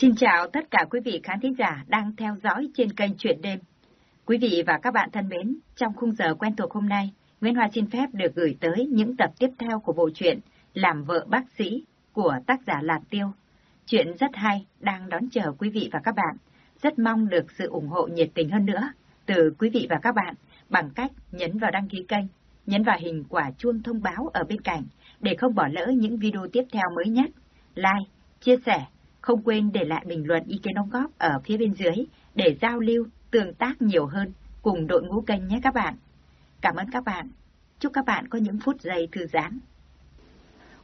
Xin chào tất cả quý vị khán thính giả đang theo dõi trên kênh Chuyện Đêm. Quý vị và các bạn thân mến, trong khung giờ quen thuộc hôm nay, Nguyễn Hoa xin phép được gửi tới những tập tiếp theo của bộ truyện Làm vợ bác sĩ của tác giả Lạt Tiêu. Chuyện rất hay, đang đón chờ quý vị và các bạn. Rất mong được sự ủng hộ nhiệt tình hơn nữa từ quý vị và các bạn bằng cách nhấn vào đăng ký kênh, nhấn vào hình quả chuông thông báo ở bên cạnh để không bỏ lỡ những video tiếp theo mới nhất. Like, chia sẻ không quên để lại bình luận ý kiến đóng góp ở phía bên dưới để giao lưu, tương tác nhiều hơn cùng đội ngũ kênh nhé các bạn. Cảm ơn các bạn. Chúc các bạn có những phút giây thư giãn.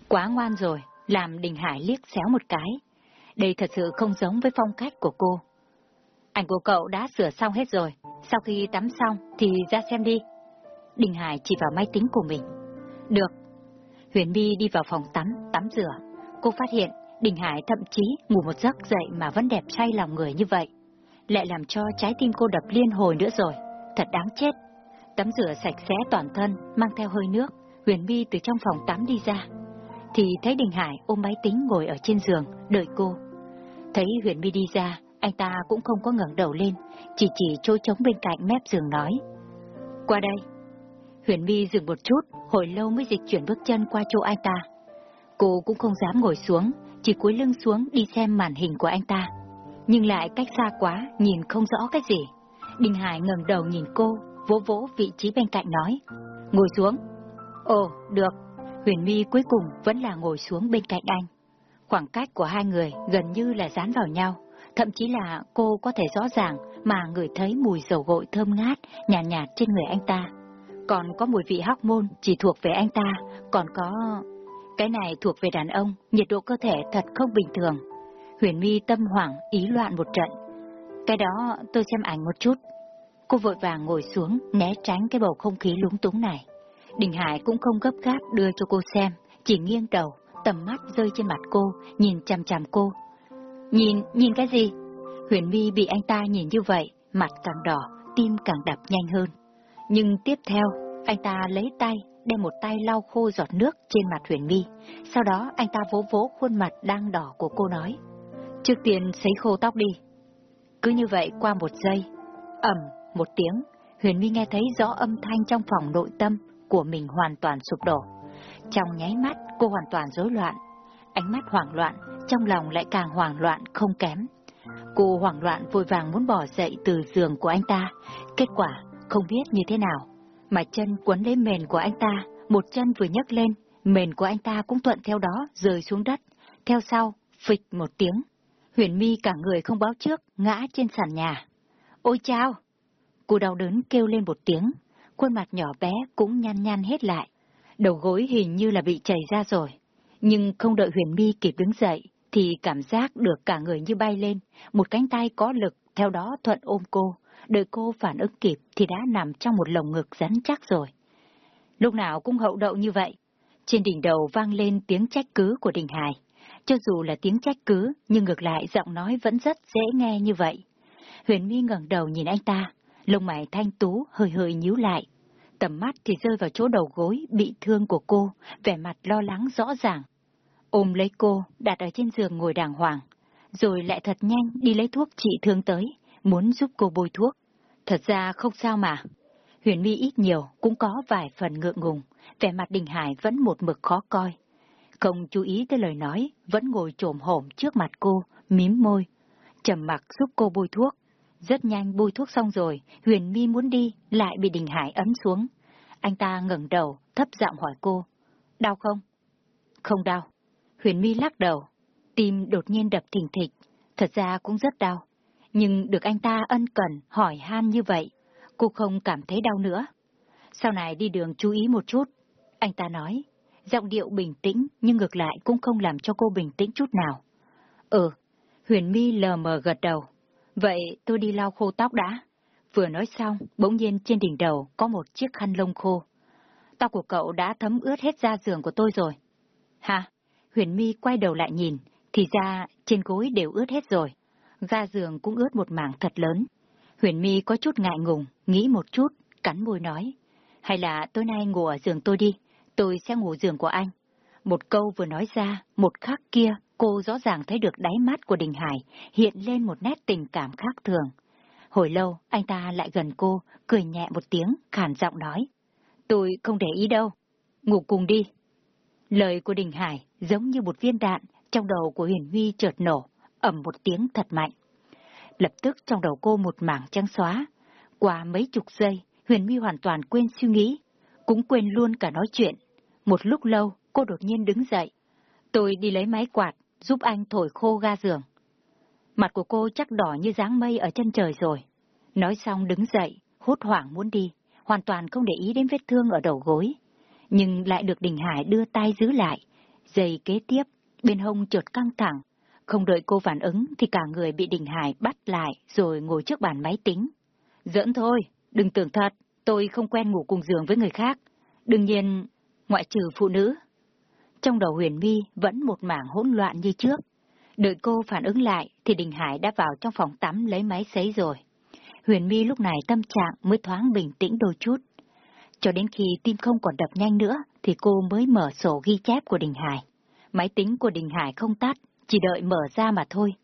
Quá ngoan rồi, làm Đình Hải liếc xéo một cái. Đây thật sự không giống với phong cách của cô. Ảnh của cậu đã sửa xong hết rồi, sau khi tắm xong thì ra xem đi. Đình Hải chỉ vào máy tính của mình. Được. Huyền My đi vào phòng tắm, tắm rửa. Cô phát hiện Đình Hải thậm chí ngủ một giấc dậy mà vẫn đẹp say lòng người như vậy. Lại làm cho trái tim cô đập liên hồi nữa rồi. Thật đáng chết. Tắm rửa sạch sẽ toàn thân, mang theo hơi nước, Huyền My từ trong phòng tắm đi ra. Thì thấy Đình Hải ôm máy tính ngồi ở trên giường, đợi cô. Thấy Huyền My đi ra, anh ta cũng không có ngẩng đầu lên, chỉ chỉ chỗ trống bên cạnh mép giường nói. Qua đây. Huyền My dừng một chút, hồi lâu mới dịch chuyển bước chân qua chỗ anh ta. Cô cũng không dám ngồi xuống, chỉ cúi lưng xuống đi xem màn hình của anh ta. Nhưng lại cách xa quá, nhìn không rõ cái gì. Đinh Hải ngẩng đầu nhìn cô, vỗ vỗ vị trí bên cạnh nói. Ngồi xuống. Ồ, được. Huyền My cuối cùng vẫn là ngồi xuống bên cạnh anh. Khoảng cách của hai người gần như là dán vào nhau. Thậm chí là cô có thể rõ ràng mà ngửi thấy mùi dầu gội thơm ngát, nhàn nhạt, nhạt trên người anh ta. Còn có mùi vị hóc môn chỉ thuộc về anh ta, còn có cái này thuộc về đàn ông, nhiệt độ cơ thể thật không bình thường. Huyền My tâm hoảng, ý loạn một trận. Cái đó tôi xem ảnh một chút. Cô vội vàng ngồi xuống, né tránh cái bầu không khí lúng túng này. Đình Hải cũng không gấp gáp đưa cho cô xem, chỉ nghiêng đầu, tầm mắt rơi trên mặt cô, nhìn chằm chằm cô. Nhìn, nhìn cái gì? Huyền My bị anh ta nhìn như vậy, mặt càng đỏ, tim càng đập nhanh hơn. Nhưng tiếp theo, anh ta lấy tay đem một tay lau khô giọt nước trên mặt Huyền My. Sau đó anh ta vỗ vỗ khuôn mặt đang đỏ của cô nói. Trước tiên sấy khô tóc đi. Cứ như vậy qua một giây, ẩm một tiếng, Huyền My nghe thấy rõ âm thanh trong phòng nội tâm của mình hoàn toàn sụp đổ. Trong nháy mắt, cô hoàn toàn rối loạn. Ánh mắt hoảng loạn, trong lòng lại càng hoảng loạn không kém. Cô hoảng loạn vội vàng muốn bỏ dậy từ giường của anh ta. Kết quả, không biết như thế nào mà chân quấn lấy mền của anh ta, một chân vừa nhấc lên, mền của anh ta cũng thuận theo đó rơi xuống đất, theo sau, phịch một tiếng. Huyền mi cả người không báo trước, ngã trên sàn nhà. Ôi chao! Cô đau đớn kêu lên một tiếng, khuôn mặt nhỏ bé cũng nhăn nhăn hết lại. Đầu gối hình như là bị chảy ra rồi. Nhưng không đợi Huyền mi kịp đứng dậy, thì cảm giác được cả người như bay lên, một cánh tay có lực theo đó thuận ôm cô, đợi cô phản ứng kịp thì đã nằm trong một lồng ngực rắn chắc rồi. Lúc nào cũng hậu đậu như vậy. Trên đỉnh đầu vang lên tiếng trách cứ của Đình Hải. Cho dù là tiếng trách cứ, nhưng ngược lại giọng nói vẫn rất dễ nghe như vậy. Huyền My ngẩng đầu nhìn anh ta, lông mày thanh tú hơi hơi nhíu lại. Tầm mắt thì rơi vào chỗ đầu gối bị thương của cô, vẻ mặt lo lắng rõ ràng. Ôm lấy cô, đặt ở trên giường ngồi đàng hoàng, rồi lại thật nhanh đi lấy thuốc trị thương tới, muốn giúp cô bôi thuốc. Thật ra không sao mà. Huyền My ít nhiều cũng có vài phần ngượng ngùng, vẻ mặt Đình Hải vẫn một mực khó coi. Không chú ý tới lời nói, vẫn ngồi trồm hổm trước mặt cô, mím môi. trầm mặc giúp cô bôi thuốc. Rất nhanh bôi thuốc xong rồi, Huyền My muốn đi, lại bị Đình Hải ấn xuống. Anh ta ngẩng đầu, thấp giọng hỏi cô. Đau không? Không đau. Huyền My lắc đầu. Tim đột nhiên đập thình thịch. Thật ra cũng rất đau nhưng được anh ta ân cần, hỏi han như vậy, cô không cảm thấy đau nữa. Sau này đi đường chú ý một chút, anh ta nói, giọng điệu bình tĩnh nhưng ngược lại cũng không làm cho cô bình tĩnh chút nào. Ừ, Huyền Mi lờ mờ gật đầu. Vậy tôi đi lau khô tóc đã. Vừa nói xong, bỗng nhiên trên đỉnh đầu có một chiếc khăn lông khô. Tóc của cậu đã thấm ướt hết da giường của tôi rồi. Hả? Huyền Mi quay đầu lại nhìn, thì ra trên gối đều ướt hết rồi ga giường cũng ướt một mảng thật lớn. Huyền My có chút ngại ngùng, nghĩ một chút, cắn môi nói. Hay là tối nay ngủ ở giường tôi đi, tôi sẽ ngủ giường của anh. Một câu vừa nói ra, một khắc kia, cô rõ ràng thấy được đáy mắt của Đình Hải hiện lên một nét tình cảm khác thường. Hồi lâu, anh ta lại gần cô, cười nhẹ một tiếng, khản giọng nói. Tôi không để ý đâu. Ngủ cùng đi. Lời của Đình Hải giống như một viên đạn trong đầu của Huyền Huy chợt nổ, ầm một tiếng thật mạnh. Lập tức trong đầu cô một mảng trắng xóa. Qua mấy chục giây, Huyền My hoàn toàn quên suy nghĩ, cũng quên luôn cả nói chuyện. Một lúc lâu, cô đột nhiên đứng dậy. Tôi đi lấy máy quạt, giúp anh thổi khô ga giường. Mặt của cô chắc đỏ như dáng mây ở chân trời rồi. Nói xong đứng dậy, hốt hoảng muốn đi, hoàn toàn không để ý đến vết thương ở đầu gối. Nhưng lại được Đình Hải đưa tay giữ lại. Giây kế tiếp, bên hông chợt căng thẳng. Không đợi cô phản ứng thì cả người bị Đình Hải bắt lại rồi ngồi trước bàn máy tính. Giỡn thôi, đừng tưởng thật, tôi không quen ngủ cùng giường với người khác. Đương nhiên, ngoại trừ phụ nữ. Trong đầu huyền mi vẫn một mảng hỗn loạn như trước. Đợi cô phản ứng lại thì Đình Hải đã vào trong phòng tắm lấy máy sấy rồi. Huyền mi lúc này tâm trạng mới thoáng bình tĩnh đôi chút. Cho đến khi tim không còn đập nhanh nữa thì cô mới mở sổ ghi chép của Đình Hải. Máy tính của Đình Hải không tắt, chỉ đợi mở ra mà thôi.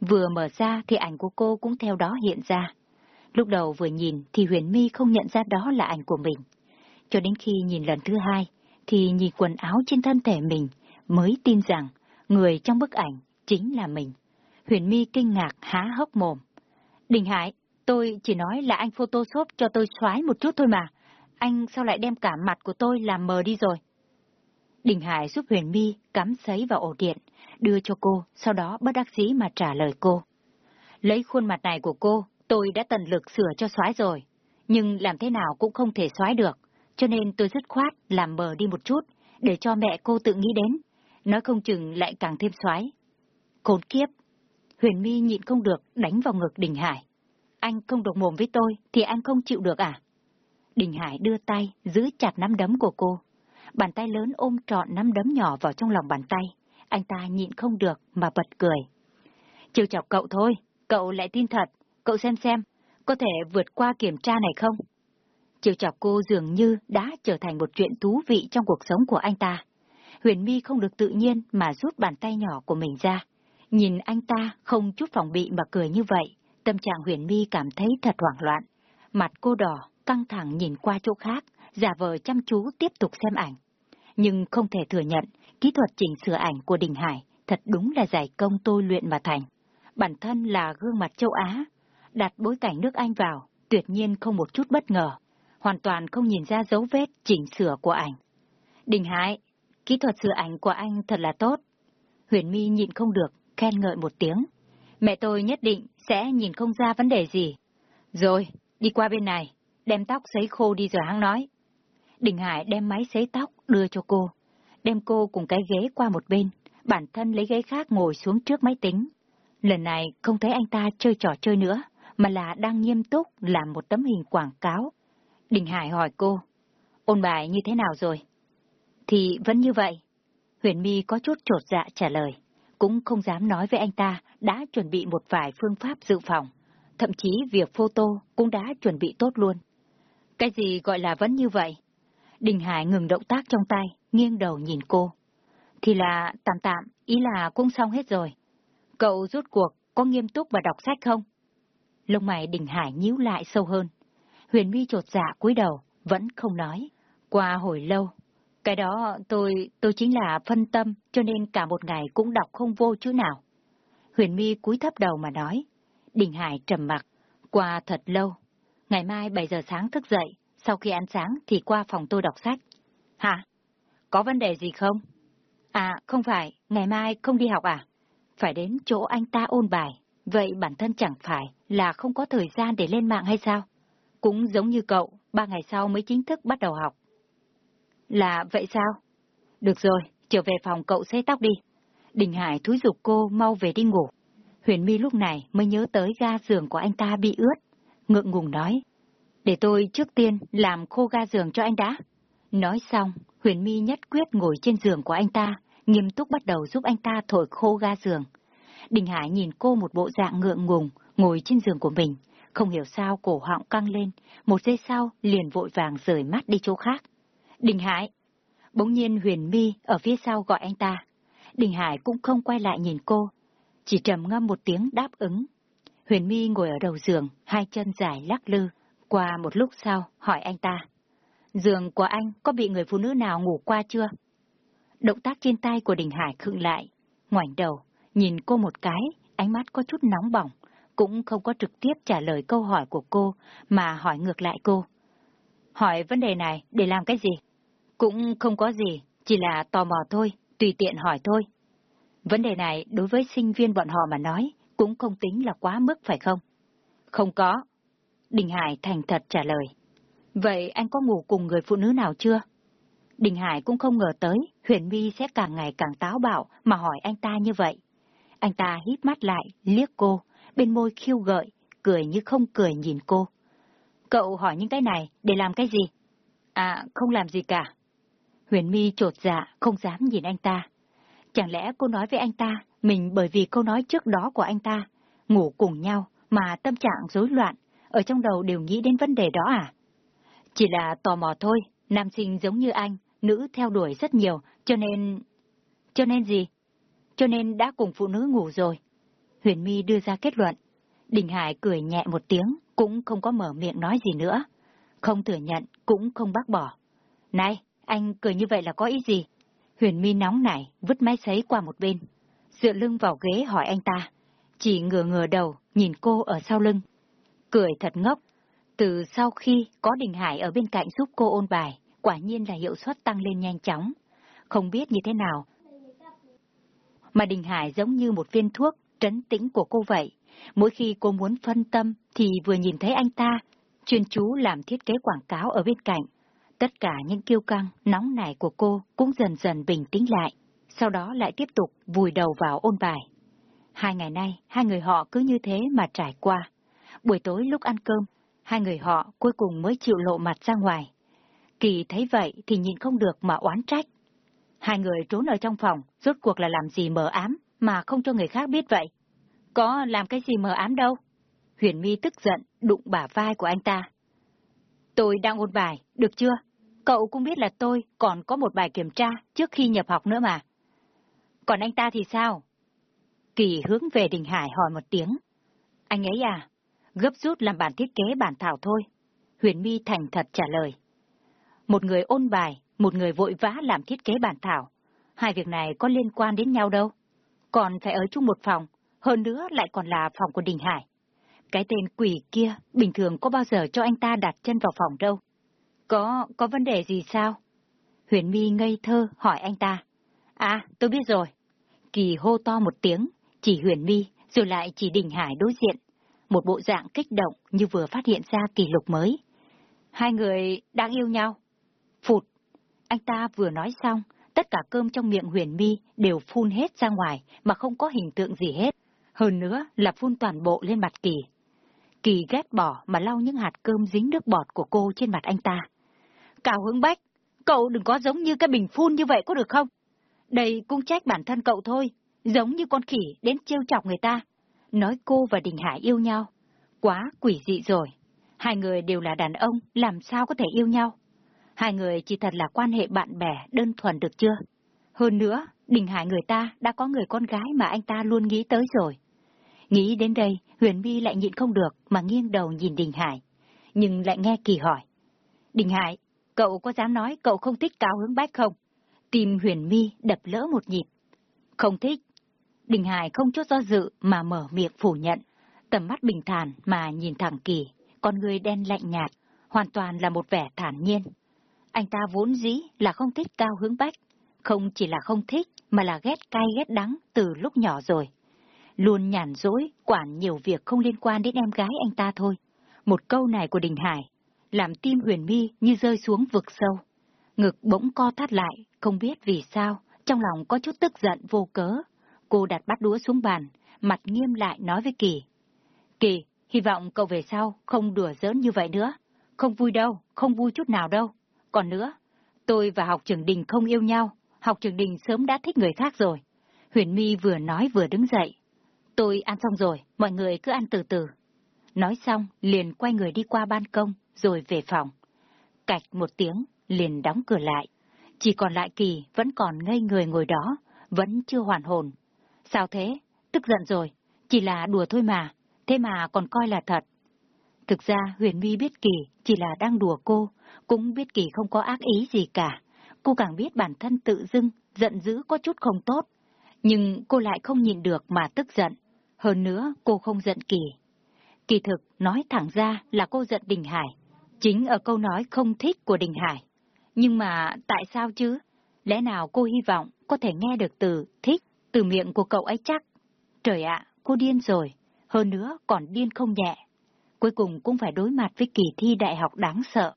Vừa mở ra thì ảnh của cô cũng theo đó hiện ra. Lúc đầu vừa nhìn thì Huyền My không nhận ra đó là ảnh của mình. Cho đến khi nhìn lần thứ hai, thì nhìn quần áo trên thân thể mình mới tin rằng người trong bức ảnh chính là mình. Huyền My kinh ngạc há hốc mồm. Đình Hải, tôi chỉ nói là anh photoshop cho tôi xoái một chút thôi mà. Anh sao lại đem cả mặt của tôi làm mờ đi rồi? Đình Hải giúp Huyền My cắm sấy vào ổ điện, đưa cho cô, sau đó bất đắc dĩ mà trả lời cô. Lấy khuôn mặt này của cô, tôi đã tận lực sửa cho xoái rồi, nhưng làm thế nào cũng không thể xoái được, cho nên tôi dứt khoát làm mờ đi một chút, để cho mẹ cô tự nghĩ đến, nói không chừng lại càng thêm xoái. Khốn kiếp! Huyền My nhịn không được đánh vào ngực Đình Hải. Anh không độc mồm với tôi thì anh không chịu được à? Đình Hải đưa tay giữ chặt nắm đấm của cô. Bàn tay lớn ôm trọn nắm đấm nhỏ vào trong lòng bàn tay. Anh ta nhịn không được mà bật cười. Chiều chọc cậu thôi, cậu lại tin thật. Cậu xem xem, có thể vượt qua kiểm tra này không? Chiều chọc cô dường như đã trở thành một chuyện thú vị trong cuộc sống của anh ta. Huyền My không được tự nhiên mà rút bàn tay nhỏ của mình ra. Nhìn anh ta không chút phòng bị mà cười như vậy, tâm trạng Huyền My cảm thấy thật hoảng loạn. Mặt cô đỏ, căng thẳng nhìn qua chỗ khác, giả vờ chăm chú tiếp tục xem ảnh. Nhưng không thể thừa nhận, kỹ thuật chỉnh sửa ảnh của Đình Hải thật đúng là giải công tôi luyện mà thành. Bản thân là gương mặt châu Á, đặt bối cảnh nước Anh vào, tuyệt nhiên không một chút bất ngờ, hoàn toàn không nhìn ra dấu vết chỉnh sửa của ảnh. Đình Hải, kỹ thuật sửa ảnh của anh thật là tốt. Huyền My nhịn không được, khen ngợi một tiếng. Mẹ tôi nhất định sẽ nhìn không ra vấn đề gì. Rồi, đi qua bên này, đem tóc sấy khô đi rồi hắn nói. Đình Hải đem máy xấy tóc đưa cho cô, đem cô cùng cái ghế qua một bên, bản thân lấy ghế khác ngồi xuống trước máy tính. Lần này không thấy anh ta chơi trò chơi nữa, mà là đang nghiêm túc làm một tấm hình quảng cáo. Đình Hải hỏi cô, ôn bài như thế nào rồi? Thì vẫn như vậy. Huyền My có chút trột dạ trả lời, cũng không dám nói với anh ta đã chuẩn bị một vài phương pháp dự phòng. Thậm chí việc photo cũng đã chuẩn bị tốt luôn. Cái gì gọi là vẫn như vậy? Đình Hải ngừng động tác trong tay, nghiêng đầu nhìn cô. Thì là tạm tạm, ý là cũng xong hết rồi. Cậu rút cuộc có nghiêm túc và đọc sách không? Lông mày Đình Hải nhíu lại sâu hơn. Huyền My trột dạ cúi đầu, vẫn không nói. Qua hồi lâu, cái đó tôi, tôi chính là phân tâm, cho nên cả một ngày cũng đọc không vô chữ nào. Huyền My cúi thấp đầu mà nói. Đình Hải trầm mặc. Qua thật lâu. Ngày mai 7 giờ sáng thức dậy, sau khi ăn sáng thì qua phòng tôi đọc sách. Hả? Có vấn đề gì không? À, không phải, ngày mai không đi học à? Phải đến chỗ anh ta ôn bài, vậy bản thân chẳng phải là không có thời gian để lên mạng hay sao? Cũng giống như cậu, ba ngày sau mới chính thức bắt đầu học. Là vậy sao? Được rồi, trở về phòng cậu xế tóc đi. Đình Hải thúi giục cô mau về đi ngủ. Huyền My lúc này mới nhớ tới ga giường của anh ta bị ướt. Ngượng ngùng nói, để tôi trước tiên làm khô ga giường cho anh đã. Nói xong, Huyền Mi nhất quyết ngồi trên giường của anh ta, nghiêm túc bắt đầu giúp anh ta thổi khô ga giường. Đình Hải nhìn cô một bộ dạng ngượng ngùng, ngồi trên giường của mình, không hiểu sao cổ họng căng lên, một giây sau liền vội vàng rời mắt đi chỗ khác. Đình Hải! Bỗng nhiên Huyền Mi ở phía sau gọi anh ta. Đình Hải cũng không quay lại nhìn cô, chỉ trầm ngâm một tiếng đáp ứng. Huyền Mi ngồi ở đầu giường, hai chân dài lắc lư. Qua một lúc sau, hỏi anh ta. Giường của anh có bị người phụ nữ nào ngủ qua chưa? Động tác trên tay của Đình Hải khựng lại, ngoảnh đầu, nhìn cô một cái, ánh mắt có chút nóng bỏng, cũng không có trực tiếp trả lời câu hỏi của cô, mà hỏi ngược lại cô. Hỏi vấn đề này để làm cái gì? Cũng không có gì, chỉ là tò mò thôi, tùy tiện hỏi thôi. Vấn đề này đối với sinh viên bọn họ mà nói, cũng không tính là quá mức phải không? Không có. Đình Hải thành thật trả lời. Vậy anh có ngủ cùng người phụ nữ nào chưa? Đình Hải cũng không ngờ tới, Huyền My sẽ càng ngày càng táo bạo mà hỏi anh ta như vậy. Anh ta hít mắt lại, liếc cô, bên môi khiêu gợi, cười như không cười nhìn cô. Cậu hỏi những cái này để làm cái gì? À, không làm gì cả. Huyền My trột dạ, không dám nhìn anh ta. Chẳng lẽ cô nói với anh ta, mình bởi vì câu nói trước đó của anh ta, ngủ cùng nhau mà tâm trạng rối loạn, ở trong đầu đều nghĩ đến vấn đề đó à? Chỉ là tò mò thôi, nam sinh giống như anh, nữ theo đuổi rất nhiều, cho nên... Cho nên gì? Cho nên đã cùng phụ nữ ngủ rồi. Huyền My đưa ra kết luận. Đình Hải cười nhẹ một tiếng, cũng không có mở miệng nói gì nữa. Không thừa nhận, cũng không bác bỏ. Này, anh cười như vậy là có ý gì? Huyền My nóng nảy, vứt máy sấy qua một bên. Dựa lưng vào ghế hỏi anh ta. Chỉ ngửa ngửa đầu, nhìn cô ở sau lưng. Cười thật ngốc. Từ sau khi có Đình Hải ở bên cạnh giúp cô ôn bài, quả nhiên là hiệu suất tăng lên nhanh chóng. Không biết như thế nào. Mà Đình Hải giống như một viên thuốc trấn tĩnh của cô vậy. Mỗi khi cô muốn phân tâm thì vừa nhìn thấy anh ta, chuyên chú làm thiết kế quảng cáo ở bên cạnh. Tất cả những kiêu căng, nóng nảy của cô cũng dần dần bình tĩnh lại, sau đó lại tiếp tục vùi đầu vào ôn bài. Hai ngày nay, hai người họ cứ như thế mà trải qua. Buổi tối lúc ăn cơm, hai người họ cuối cùng mới chịu lộ mặt ra ngoài. Kỳ thấy vậy thì nhìn không được mà oán trách. Hai người trốn ở trong phòng, rốt cuộc là làm gì mờ ám mà không cho người khác biết vậy? Có làm cái gì mờ ám đâu? Huyền My tức giận, đụng bả vai của anh ta. Tôi đang ôn bài, được chưa? Cậu cũng biết là tôi còn có một bài kiểm tra trước khi nhập học nữa mà. Còn anh ta thì sao? Kỳ hướng về Đình Hải hỏi một tiếng. Anh ấy à? Gấp rút làm bản thiết kế bản thảo thôi. Huyền My thành thật trả lời. Một người ôn bài, một người vội vã làm thiết kế bản thảo. Hai việc này có liên quan đến nhau đâu. Còn phải ở chung một phòng, hơn nữa lại còn là phòng của Đình Hải. Cái tên quỷ kia bình thường có bao giờ cho anh ta đặt chân vào phòng đâu. Có, có vấn đề gì sao? Huyền My ngây thơ hỏi anh ta. À, tôi biết rồi. Kỳ hô to một tiếng, chỉ Huyền My, rồi lại chỉ Đình Hải đối diện. Một bộ dạng kích động như vừa phát hiện ra kỷ lục mới. Hai người đang yêu nhau. Phụt. Anh ta vừa nói xong, tất cả cơm trong miệng Huyền My đều phun hết ra ngoài mà không có hình tượng gì hết. Hơn nữa là phun toàn bộ lên mặt Kỳ. Kỳ ghét bỏ mà lau những hạt cơm dính nước bọt của cô trên mặt anh ta. Cao Hướng Bách, cậu đừng có giống như cái bình phun như vậy có được không? Đây cũng trách bản thân cậu thôi, giống như con khỉ đến trêu chọc người ta. Nói cô và Đình Hải yêu nhau. Quá quỷ dị rồi. Hai người đều là đàn ông, làm sao có thể yêu nhau? Hai người chỉ thật là quan hệ bạn bè đơn thuần được chưa? Hơn nữa, Đình Hải người ta đã có người con gái mà anh ta luôn nghĩ tới rồi. Nghĩ đến đây, Huyền My lại nhịn không được mà nghiêng đầu nhìn Đình Hải. Nhưng lại nghe Kỳ hỏi. Đình Hải, cậu có dám nói cậu không thích Cao Hướng Bách không? Tim Huyền My đập lỡ một nhịp. Không thích. Đình Hải không chút do dự mà mở miệng phủ nhận. Tầm mắt bình thản mà nhìn thẳng Kỳ, con người đen lạnh nhạt, hoàn toàn là một vẻ thản nhiên. Anh ta vốn dĩ là không thích Cao Hướng Bách, không chỉ là không thích mà là ghét cay ghét đắng từ lúc nhỏ rồi luôn nhàn rỗi, quản nhiều việc không liên quan đến em gái anh ta thôi. Một câu này của Đình Hải, làm tim huyền mi như rơi xuống vực sâu. Ngực bỗng co thắt lại, không biết vì sao, trong lòng có chút tức giận vô cớ. Cô đặt bát đũa xuống bàn, mặt nghiêm lại nói với Kỳ. Kỳ, hy vọng cậu về sau không đùa giỡn như vậy nữa. Không vui đâu, không vui chút nào đâu. Còn nữa, tôi và học trưởng Đình không yêu nhau, học trưởng Đình sớm đã thích người khác rồi. Huyền My vừa nói vừa đứng dậy. Tôi ăn xong rồi, mọi người cứ ăn từ từ. Nói xong, liền quay người đi qua ban công, rồi về phòng. Cạch một tiếng, liền đóng cửa lại. Chỉ còn lại Kỳ vẫn còn ngây người ngồi đó, vẫn chưa hoàn hồn. Sao thế? Tức giận rồi. Chỉ là đùa thôi mà. Thế mà còn coi là thật. Thực ra Huyền My biết Kỳ chỉ là đang đùa cô, cũng biết Kỳ không có ác ý gì cả. Cô càng biết bản thân tự dưng, giận dữ có chút không tốt. Nhưng cô lại không nhìn được mà tức giận. Hơn nữa, cô không giận Kỳ. Kỳ thực, nói thẳng ra là cô giận Đình Hải. Chính ở câu nói không thích của Đình Hải. Nhưng mà tại sao chứ? Lẽ nào cô hy vọng có thể nghe được từ thích từ miệng của cậu ấy chắc? Trời ạ, cô điên rồi. Hơn nữa còn điên không nhẹ. Cuối cùng cũng phải đối mặt với kỳ thi đại học đáng sợ.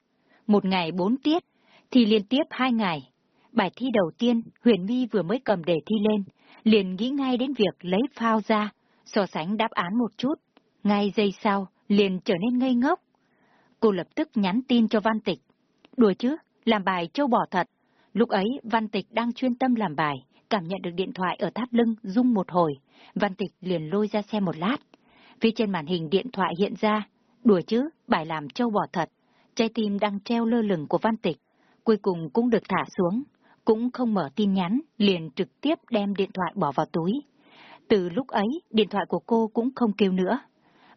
Một ngày bốn tiết, thì liên tiếp hai ngày. Bài thi đầu tiên, Huyền My vừa mới cầm đề thi lên, liền nghĩ ngay đến việc lấy phao ra, so sánh đáp án một chút. Ngay giây sau, liền trở nên ngây ngốc. Cô lập tức nhắn tin cho Văn Tịch. Đùa chứ, làm bài châu bỏ thật. Lúc ấy, Văn Tịch đang chuyên tâm làm bài, cảm nhận được điện thoại ở thắt lưng rung một hồi. Văn Tịch liền lôi ra xem một lát. Phía trên màn hình điện thoại hiện ra, đùa chứ, bài làm châu bò thật. Trái tim đang treo lơ lửng của Văn Tịch, cuối cùng cũng được thả xuống, cũng không mở tin nhắn, liền trực tiếp đem điện thoại bỏ vào túi. Từ lúc ấy, điện thoại của cô cũng không kêu nữa.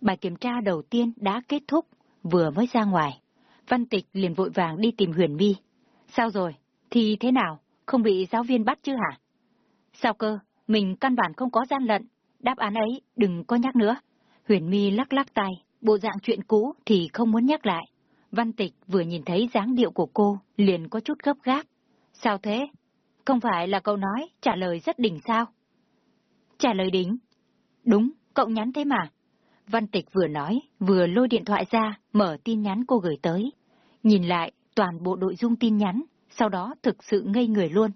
Bài kiểm tra đầu tiên đã kết thúc, vừa mới ra ngoài. Văn Tịch liền vội vàng đi tìm Huyền My. Sao rồi? Thì thế nào? Không bị giáo viên bắt chứ hả? Sao cơ? Mình căn bản không có gian lận. Đáp án ấy, đừng có nhắc nữa. Huyền My lắc lắc tay, bộ dạng chuyện cũ thì không muốn nhắc lại. Văn Tịch vừa nhìn thấy dáng điệu của cô, liền có chút gấp gáp. Sao thế? Không phải là cậu nói trả lời rất đỉnh sao? Trả lời đỉnh? Đúng, cậu nhắn thế mà. Văn Tịch vừa nói, vừa lôi điện thoại ra, mở tin nhắn cô gửi tới. Nhìn lại toàn bộ nội dung tin nhắn, sau đó thực sự ngây người luôn.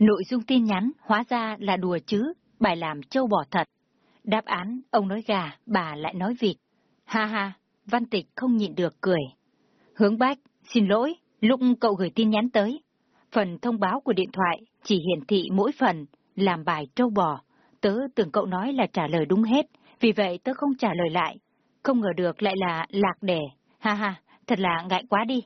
Nội dung tin nhắn hóa ra là đùa chứ, bài làm châu bò thật. Đáp án, ông nói gà, bà lại nói vịt. Ha ha, Văn Tịch không nhịn được cười. Hướng Bách, xin lỗi, lúc cậu gửi tin nhắn tới. Phần thông báo của điện thoại chỉ hiển thị mỗi phần, làm bài trâu bò. Tớ tưởng cậu nói là trả lời đúng hết, vì vậy tớ không trả lời lại. Không ngờ được lại là lạc đề. Ha ha, thật là ngại quá đi.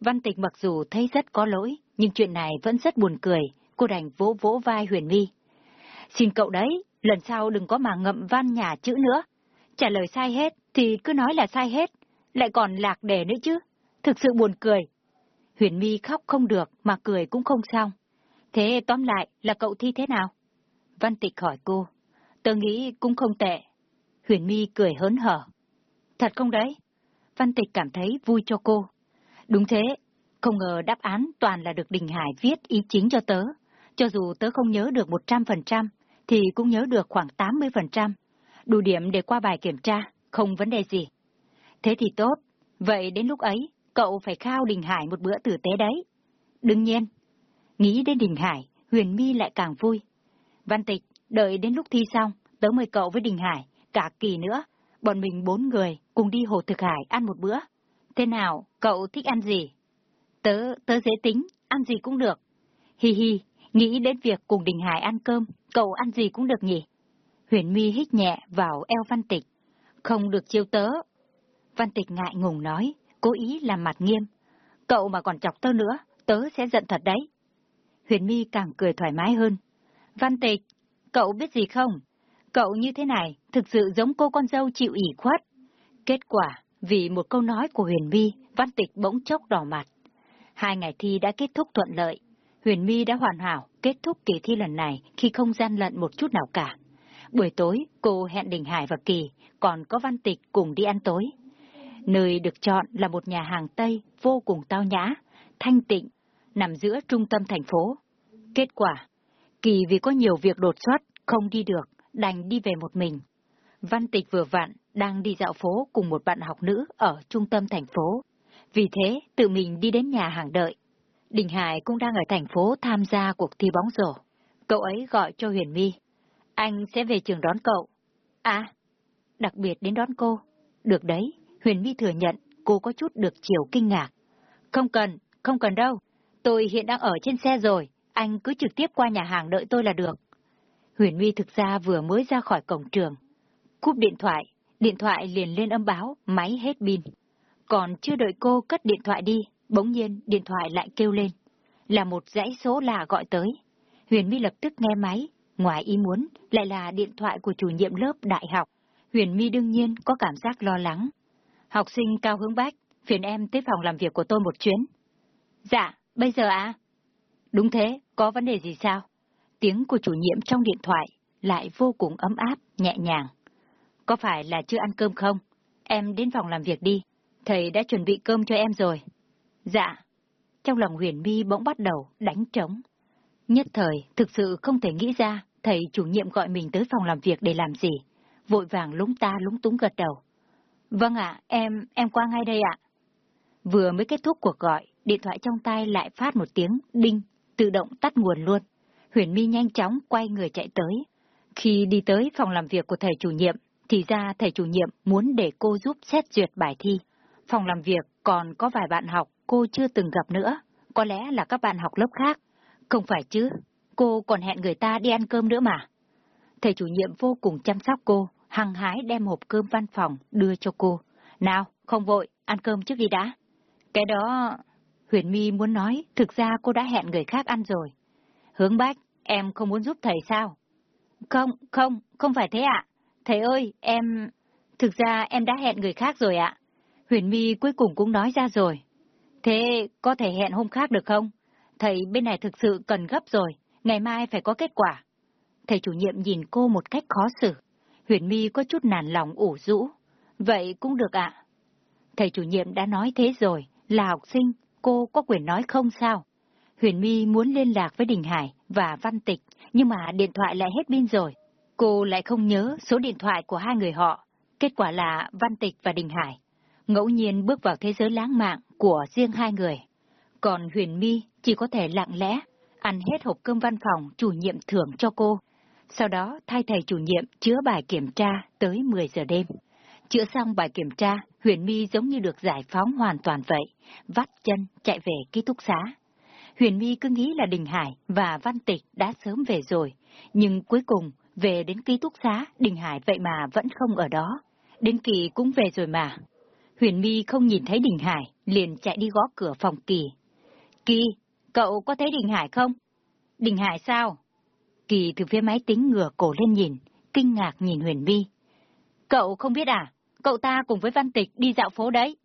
Văn tịch mặc dù thấy rất có lỗi, nhưng chuyện này vẫn rất buồn cười, cô đành vỗ vỗ vai Huyền My. Xin cậu đấy, lần sau đừng có mà ngậm văn nhà chữ nữa. Trả lời sai hết thì cứ nói là sai hết, lại còn lạc đề nữa chứ. Thực sự buồn cười. Huyền My khóc không được mà cười cũng không xong. Thế tóm lại là cậu thi thế nào? Văn Tịch hỏi cô. Tớ nghĩ cũng không tệ. Huyền My cười hớn hở. Thật không đấy? Văn Tịch cảm thấy vui cho cô. Đúng thế, không ngờ đáp án toàn là được Đình Hải viết ý chính cho tớ. Cho dù tớ không nhớ được 100%, thì cũng nhớ được khoảng 80%. Đủ điểm để qua bài kiểm tra, không vấn đề gì. Thế thì tốt, vậy đến lúc ấy, cậu phải khao Đình Hải một bữa tử tế đấy. Đương nhiên, nghĩ đến Đình Hải, Huyền My lại càng vui. Văn Tịch, đợi đến lúc thi xong, tớ mời cậu với Đình Hải, cả kỳ nữa, bọn mình bốn người cùng đi Hồ Thực Hải ăn một bữa. Thế nào, cậu thích ăn gì? Tớ, tớ dễ tính, ăn gì cũng được. Hi hi, nghĩ đến việc cùng Đình Hải ăn cơm, cậu ăn gì cũng được nhỉ? Huyền My hít nhẹ vào eo Văn Tịch. Không được chiêu tớ. Văn Tịch ngại ngùng nói, cố ý làm mặt nghiêm. Cậu mà còn chọc tớ nữa, tớ sẽ giận thật đấy. Huyền My càng cười thoải mái hơn. Văn Tịch, cậu biết gì không? Cậu như thế này, thực sự giống cô con dâu chịu ủy khuất. Kết quả, vì một câu nói của Huyền My, Văn Tịch bỗng chốc đỏ mặt. Hai ngày thi đã kết thúc thuận lợi. Huyền My đã hoàn hảo kết thúc kỳ thi lần này khi không gian lận một chút nào cả. Buổi tối, cô hẹn Đình Hải và Kỳ, còn có Văn Tịch cùng đi ăn tối. Nơi được chọn là một nhà hàng Tây vô cùng tao nhã, thanh tịnh, nằm giữa trung tâm thành phố. Kết quả, Kỳ vì có nhiều việc đột xuất, không đi được, đành đi về một mình. Văn Tịch vừa vặn đang đi dạo phố cùng một bạn học nữ ở trung tâm thành phố. Vì thế, tự mình đi đến nhà hàng đợi. Đình Hải cũng đang ở thành phố tham gia cuộc thi bóng rổ. Cậu ấy gọi cho Huyền My. Anh sẽ về trường đón cậu. À, đặc biệt đến đón cô. Được đấy, Huyền My thừa nhận cô có chút được chiều kinh ngạc. Không cần, không cần đâu. Tôi hiện đang ở trên xe rồi, anh cứ trực tiếp qua nhà hàng đợi tôi là được. Huyền My thực ra vừa mới ra khỏi cổng trường. Cúp điện thoại, điện thoại liền lên âm báo, máy hết pin. Còn chưa đợi cô cất điện thoại đi, bỗng nhiên điện thoại lại kêu lên. Là một dãy số lạ gọi tới. Huyền My lập tức nghe máy, ngoài ý muốn lại là điện thoại của chủ nhiệm lớp đại học. Huyền My đương nhiên có cảm giác lo lắng. Học sinh Cao Hướng Bách, phiền em tới phòng làm việc của tôi một chuyến. Dạ, bây giờ à? Đúng thế, có vấn đề gì sao? Tiếng của chủ nhiệm trong điện thoại lại vô cùng ấm áp, nhẹ nhàng. Có phải là chưa ăn cơm không? Em đến phòng làm việc đi. Thầy đã chuẩn bị cơm cho em rồi. Dạ. Trong lòng huyền mi bỗng bắt đầu đánh trống. Nhất thời, thực sự không thể nghĩ ra thầy chủ nhiệm gọi mình tới phòng làm việc để làm gì. Vội vàng lúng ta lúng túng gật đầu. Vâng ạ, em, em qua ngay đây ạ. Vừa mới kết thúc cuộc gọi, điện thoại trong tay lại phát một tiếng đinh, tự động tắt nguồn luôn. Huyền mi nhanh chóng quay người chạy tới. Khi đi tới phòng làm việc của thầy chủ nhiệm, thì ra thầy chủ nhiệm muốn để cô giúp xét duyệt bài thi. Phòng làm việc còn có vài bạn học cô chưa từng gặp nữa, có lẽ là các bạn học lớp khác. Không phải chứ, cô còn hẹn người ta đi ăn cơm nữa mà. Thầy chủ nhiệm vô cùng chăm sóc cô, hăng hái đem hộp cơm văn phòng đưa cho cô. Nào, không vội, ăn cơm trước đi đã. Cái đó... Huyền My muốn nói, thực ra cô đã hẹn người khác ăn rồi. Hướng Bách, em không muốn giúp thầy sao? Không, không, không phải thế ạ. Thầy ơi, em... Thực ra em đã hẹn người khác rồi ạ. Huyền My cuối cùng cũng nói ra rồi. Thế có thể hẹn hôm khác được không? Thầy bên này thực sự cần gấp rồi, ngày mai phải có kết quả. Thầy chủ nhiệm nhìn cô một cách khó xử. Huyền My có chút nản lòng ủ rũ. Vậy cũng được ạ. Thầy chủ nhiệm đã nói thế rồi, là học sinh, cô có quyền nói không sao? Huyền My muốn liên lạc với Đình Hải và Văn Tịch, nhưng mà điện thoại lại hết pin rồi. Cô lại không nhớ số điện thoại của hai người họ. Kết quả là Văn Tịch và Đình Hải. Ngẫu nhiên bước vào thế giới lãng mạn của riêng hai người. Còn Huyền My chỉ có thể lặng lẽ ăn hết hộp cơm văn phòng chủ nhiệm thưởng cho cô. Sau đó thay thầy chủ nhiệm chữa bài kiểm tra tới 10 giờ đêm. Chữa xong bài kiểm tra, Huyền My giống như được giải phóng hoàn toàn vậy, vắt chân chạy về ký túc xá. Huyền My cứ nghĩ là Đình Hải và Văn Tịch đã sớm về rồi, nhưng cuối cùng về đến ký túc xá, Đình Hải vậy mà vẫn không ở đó. Đến Kỳ cũng về rồi mà. Huyền My không nhìn thấy Đình Hải, liền chạy đi gõ cửa phòng Kỳ. Kỳ, cậu có thấy Đình Hải không? Đình Hải sao? Kỳ từ phía máy tính ngửa cổ lên nhìn, kinh ngạc nhìn Huyền Vi. Cậu không biết à? Cậu ta cùng với Văn Tịch đi dạo phố đấy.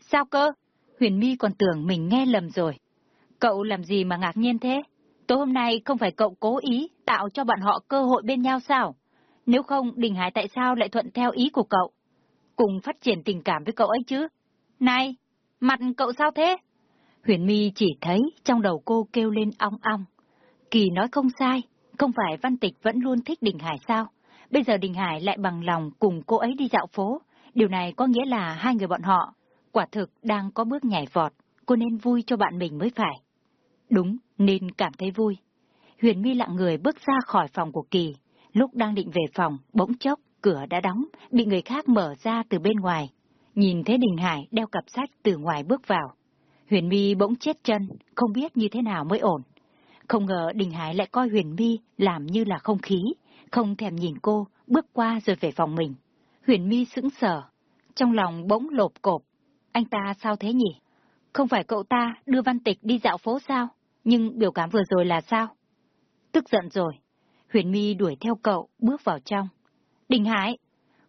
Sao cơ? Huyền Mi còn tưởng mình nghe lầm rồi. Cậu làm gì mà ngạc nhiên thế? Tối hôm nay không phải cậu cố ý tạo cho bọn họ cơ hội bên nhau sao? Nếu không, Đình Hải tại sao lại thuận theo ý của cậu? Cùng phát triển tình cảm với cậu ấy chứ? Này, mặt cậu sao thế? Huyền My chỉ thấy trong đầu cô kêu lên ong ong. Kỳ nói không sai, không phải Văn Tịch vẫn luôn thích Đình Hải sao? Bây giờ Đình Hải lại bằng lòng cùng cô ấy đi dạo phố. Điều này có nghĩa là hai người bọn họ, quả thực đang có bước nhảy vọt. Cô nên vui cho bạn mình mới phải. Đúng, nên cảm thấy vui. Huyền My lặng người bước ra khỏi phòng của Kỳ. Lúc đang định về phòng, bỗng chốc, cửa đã đóng, bị người khác mở ra từ bên ngoài. Nhìn thấy Đình Hải đeo cặp sách từ ngoài bước vào. Huyền My bỗng chết chân, không biết như thế nào mới ổn. Không ngờ Đình Hải lại coi Huyền My làm như là không khí, không thèm nhìn cô, bước qua rồi về phòng mình. Huyền My sững sờ, trong lòng bỗng lộp cộp. Anh ta sao thế nhỉ? Không phải cậu ta đưa Văn Tịch đi dạo phố sao? Nhưng biểu cảm vừa rồi là sao? Tức giận rồi. Huyền My đuổi theo cậu, bước vào trong. Đình Hải,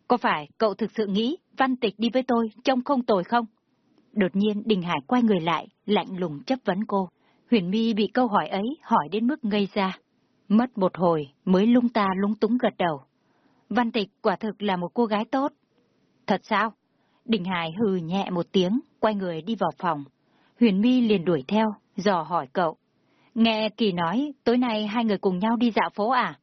có phải cậu thực sự nghĩ Văn Tịch đi với tôi trông không tồi không? Đột nhiên Đình Hải quay người lại, lạnh lùng chấp vấn cô. Huyền My bị câu hỏi ấy hỏi đến mức ngây ra. Mất một hồi mới lung ta lung túng gật đầu. Văn Tịch quả thực là một cô gái tốt. Thật sao? Đình Hải hừ nhẹ một tiếng, quay người đi vào phòng. Huyền My liền đuổi theo, dò hỏi cậu. Nghe Kỳ nói, tối nay hai người cùng nhau đi dạo phố à?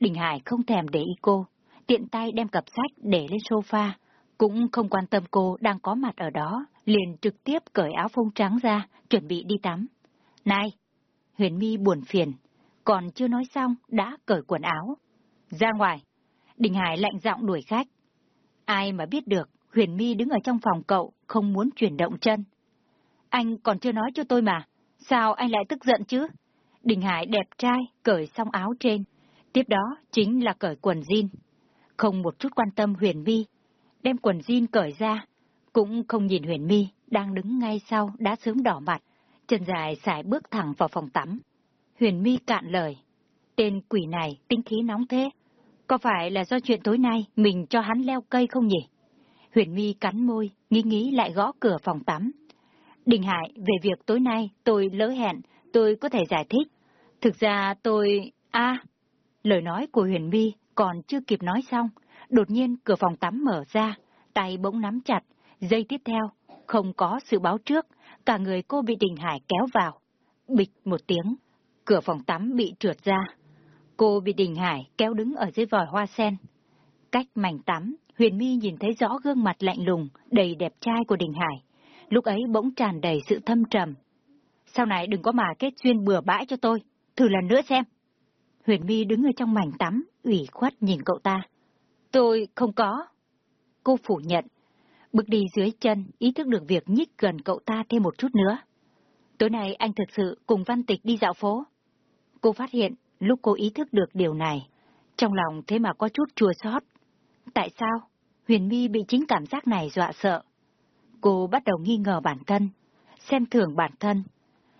Đình Hải không thèm để ý cô, tiện tay đem cặp sách để lên sofa, cũng không quan tâm cô đang có mặt ở đó, liền trực tiếp cởi áo phông trắng ra, chuẩn bị đi tắm. Này! Huyền My buồn phiền, còn chưa nói xong đã cởi quần áo. Ra ngoài! Đình Hải lạnh giọng đuổi khách. Ai mà biết được, Huyền My đứng ở trong phòng cậu, không muốn chuyển động chân. Anh còn chưa nói cho tôi mà, sao anh lại tức giận chứ? Đình Hải đẹp trai, cởi xong áo trên. Tiếp đó chính là cởi quần jean. Không một chút quan tâm Huyền My, đem quần jean cởi ra, cũng không nhìn Huyền Mi đang đứng ngay sau đã sớm đỏ mặt, chân dài xài bước thẳng vào phòng tắm. Huyền Mi cạn lời. Tên quỷ này tinh khí nóng thế. Có phải là do chuyện tối nay mình cho hắn leo cây không nhỉ? Huyền Mi cắn môi, nghĩ nghĩ lại gõ cửa phòng tắm. Đình Hải, về việc tối nay tôi lỡ hẹn, tôi có thể giải thích. Thực ra tôi... a Lời nói của Huyền Mi còn chưa kịp nói xong, đột nhiên cửa phòng tắm mở ra, tay bỗng nắm chặt, dây tiếp theo, không có sự báo trước, cả người cô bị Đình Hải kéo vào. Bịch một tiếng, cửa phòng tắm bị trượt ra. Cô bị Đình Hải kéo đứng ở dưới vòi hoa sen. Cách mảnh tắm, Huyền My nhìn thấy rõ gương mặt lạnh lùng, đầy đẹp trai của Đình Hải. Lúc ấy bỗng tràn đầy sự thâm trầm. Sau này đừng có mà kết duyên bừa bãi cho tôi, thử lần nữa xem. Huyền My đứng ở trong mảnh tắm, ủy khuất nhìn cậu ta. Tôi không có. Cô phủ nhận. Bước đi dưới chân, ý thức được việc nhích gần cậu ta thêm một chút nữa. Tối nay anh thực sự cùng Văn Tịch đi dạo phố. Cô phát hiện, lúc cô ý thức được điều này, trong lòng thế mà có chút chua xót. Tại sao? Huyền My bị chính cảm giác này dọa sợ. Cô bắt đầu nghi ngờ bản thân, xem thường bản thân.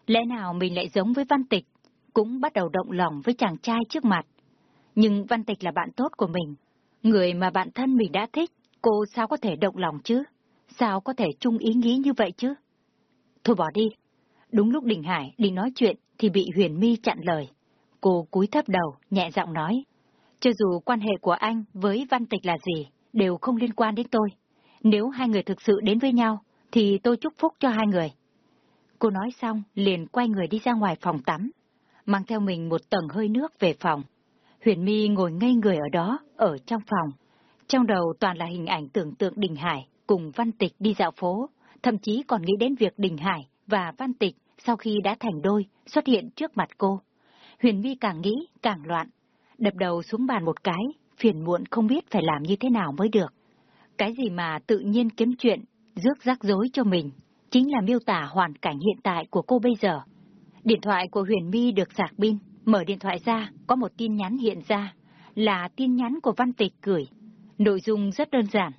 Lẽ nào mình lại giống với Văn Tịch, cũng bắt đầu động lòng với chàng trai trước mặt. Nhưng Văn Tịch là bạn tốt của mình, người mà bạn thân mình đã thích, cô sao có thể động lòng chứ? Sao có thể chung ý nghĩ như vậy chứ? Thôi bỏ đi. Đúng lúc Đình Hải định nói chuyện thì bị Huyền My chặn lời. Cô cúi thấp đầu, nhẹ giọng nói. Cho dù quan hệ của anh với Văn Tịch là gì, đều không liên quan đến tôi. Nếu hai người thực sự đến với nhau, thì tôi chúc phúc cho hai người. Cô nói xong, liền quay người đi ra ngoài phòng tắm, mang theo mình một tầng hơi nước về phòng. Huyền My ngồi ngây người ở đó, ở trong phòng. Trong đầu toàn là hình ảnh tưởng tượng Đình Hải cùng Văn Tịch đi dạo phố, thậm chí còn nghĩ đến việc Đình Hải và Văn Tịch sau khi đã thành đôi xuất hiện trước mặt cô. Huyền My càng nghĩ càng loạn, đập đầu xuống bàn một cái, phiền muộn không biết phải làm như thế nào mới được. Cái gì mà tự nhiên kiếm chuyện, rước rắc rối cho mình, chính là miêu tả hoàn cảnh hiện tại của cô bây giờ. Điện thoại của Huyền My được sạc pin, mở điện thoại ra, có một tin nhắn hiện ra, là tin nhắn của Văn Tịch gửi. Nội dung rất đơn giản.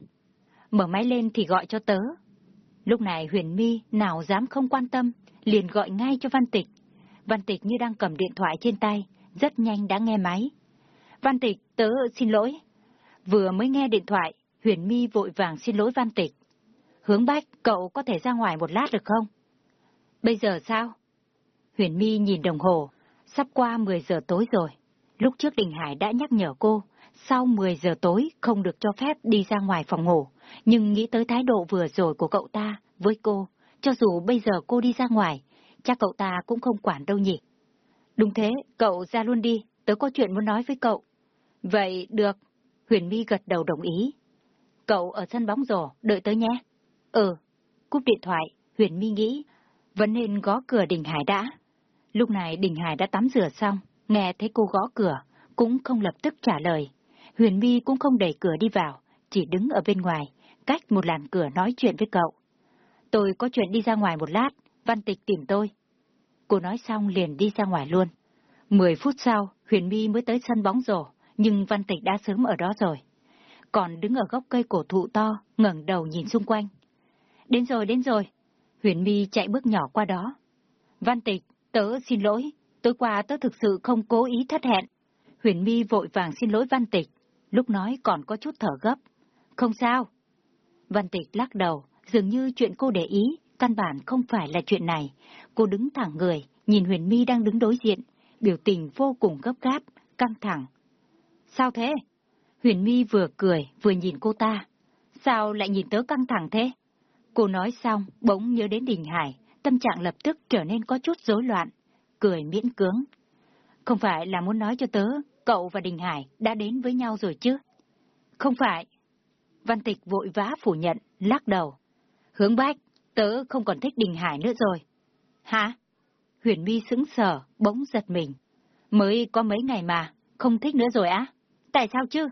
Mở máy lên thì gọi cho tớ. Lúc này Huyền My nào dám không quan tâm, liền gọi ngay cho Văn Tịch. Văn Tịch như đang cầm điện thoại trên tay, rất nhanh đã nghe máy. Văn Tịch, tớ xin lỗi. Vừa mới nghe điện thoại, Huyền My vội vàng xin lỗi Văn Tịch. Hướng Bách, cậu có thể ra ngoài một lát được không? Bây giờ sao? Huyền My nhìn đồng hồ, sắp qua 10 giờ tối rồi. Lúc trước Đình Hải đã nhắc nhở cô, sau 10 giờ tối không được cho phép đi ra ngoài phòng ngủ, nhưng nghĩ tới thái độ vừa rồi của cậu ta với cô, cho dù bây giờ cô đi ra ngoài, chắc cậu ta cũng không quản đâu nhỉ. Đúng thế, cậu ra luôn đi, tớ có chuyện muốn nói với cậu. Vậy được, Huyền My gật đầu đồng ý. Cậu ở sân bóng rổ, đợi tớ nhé. Ừ, cúp điện thoại, Huyền My nghĩ, vẫn nên gõ cửa Đình Hải đã. Lúc này Đình Hải đã tắm rửa xong, nghe thấy cô gõ cửa, cũng không lập tức trả lời. Huyền My cũng không đẩy cửa đi vào, chỉ đứng ở bên ngoài, cách một làn cửa nói chuyện với cậu. Tôi có chuyện đi ra ngoài một lát, Văn Tịch tìm tôi. Cô nói xong liền đi ra ngoài luôn. Mười phút sau, Huyền My mới tới sân bóng rổ, nhưng Văn Tịch đã sớm ở đó rồi. Còn đứng ở gốc cây cổ thụ to, ngẩng đầu nhìn xung quanh. Đến rồi, đến rồi. Huyền My chạy bước nhỏ qua đó. Văn Tịch, tớ xin lỗi, tối qua tớ thực sự không cố ý thất hẹn. Huyền My vội vàng xin lỗi Văn Tịch, lúc nói còn có chút thở gấp. Không sao. Văn Tịch lắc đầu, dường như chuyện cô để ý, căn bản không phải là chuyện này. Cô đứng thẳng người, nhìn Huyền My đang đứng đối diện, biểu tình vô cùng gấp gáp, căng thẳng. Sao thế? Huyền My vừa cười, vừa nhìn cô ta. Sao lại nhìn tớ căng thẳng thế? Cô nói xong, bỗng nhớ đến Đình Hải, tâm trạng lập tức trở nên có chút rối loạn, cười miễn cưỡng. Không phải là muốn nói cho tớ, cậu và Đình Hải đã đến với nhau rồi chứ? Không phải. Văn Tịch vội vã phủ nhận, lắc đầu. Hướng Bách, tớ không còn thích Đình Hải nữa rồi. Hả? Huyền My sững sờ, bỗng giật mình. Mới có mấy ngày mà, không thích nữa rồi á? Tại sao chứ?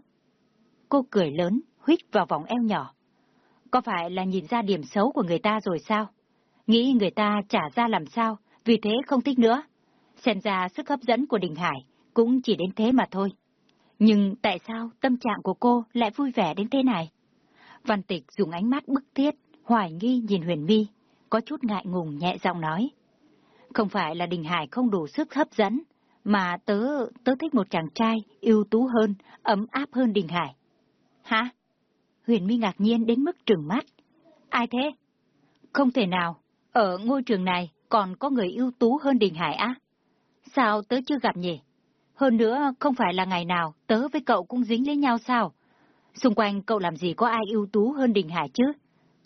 Cô cười lớn, huyết vào vòng eo nhỏ. Có phải là nhìn ra điểm xấu của người ta rồi sao? Nghĩ người ta trả ra làm sao, vì thế không thích nữa. Xem ra sức hấp dẫn của Đình Hải cũng chỉ đến thế mà thôi. Nhưng tại sao tâm trạng của cô lại vui vẻ đến thế này? Văn Tịch dùng ánh mắt bức thiết, hoài nghi nhìn Huyền vi, có chút ngại ngùng nhẹ giọng nói. Không phải là Đình Hải không đủ sức hấp dẫn, mà tớ, tớ thích một chàng trai ưu tú hơn, ấm áp hơn Đình Hải. Hả? Huyền Mi ngạc nhiên đến mức trừng mắt. Ai thế? Không thể nào, ở ngôi trường này còn có người ưu tú hơn Đình Hải á? Sao tớ chưa gặp nhỉ? Hơn nữa, không phải là ngày nào tớ với cậu cũng dính lấy nhau sao? Xung quanh cậu làm gì có ai ưu tú hơn Đình Hải chứ?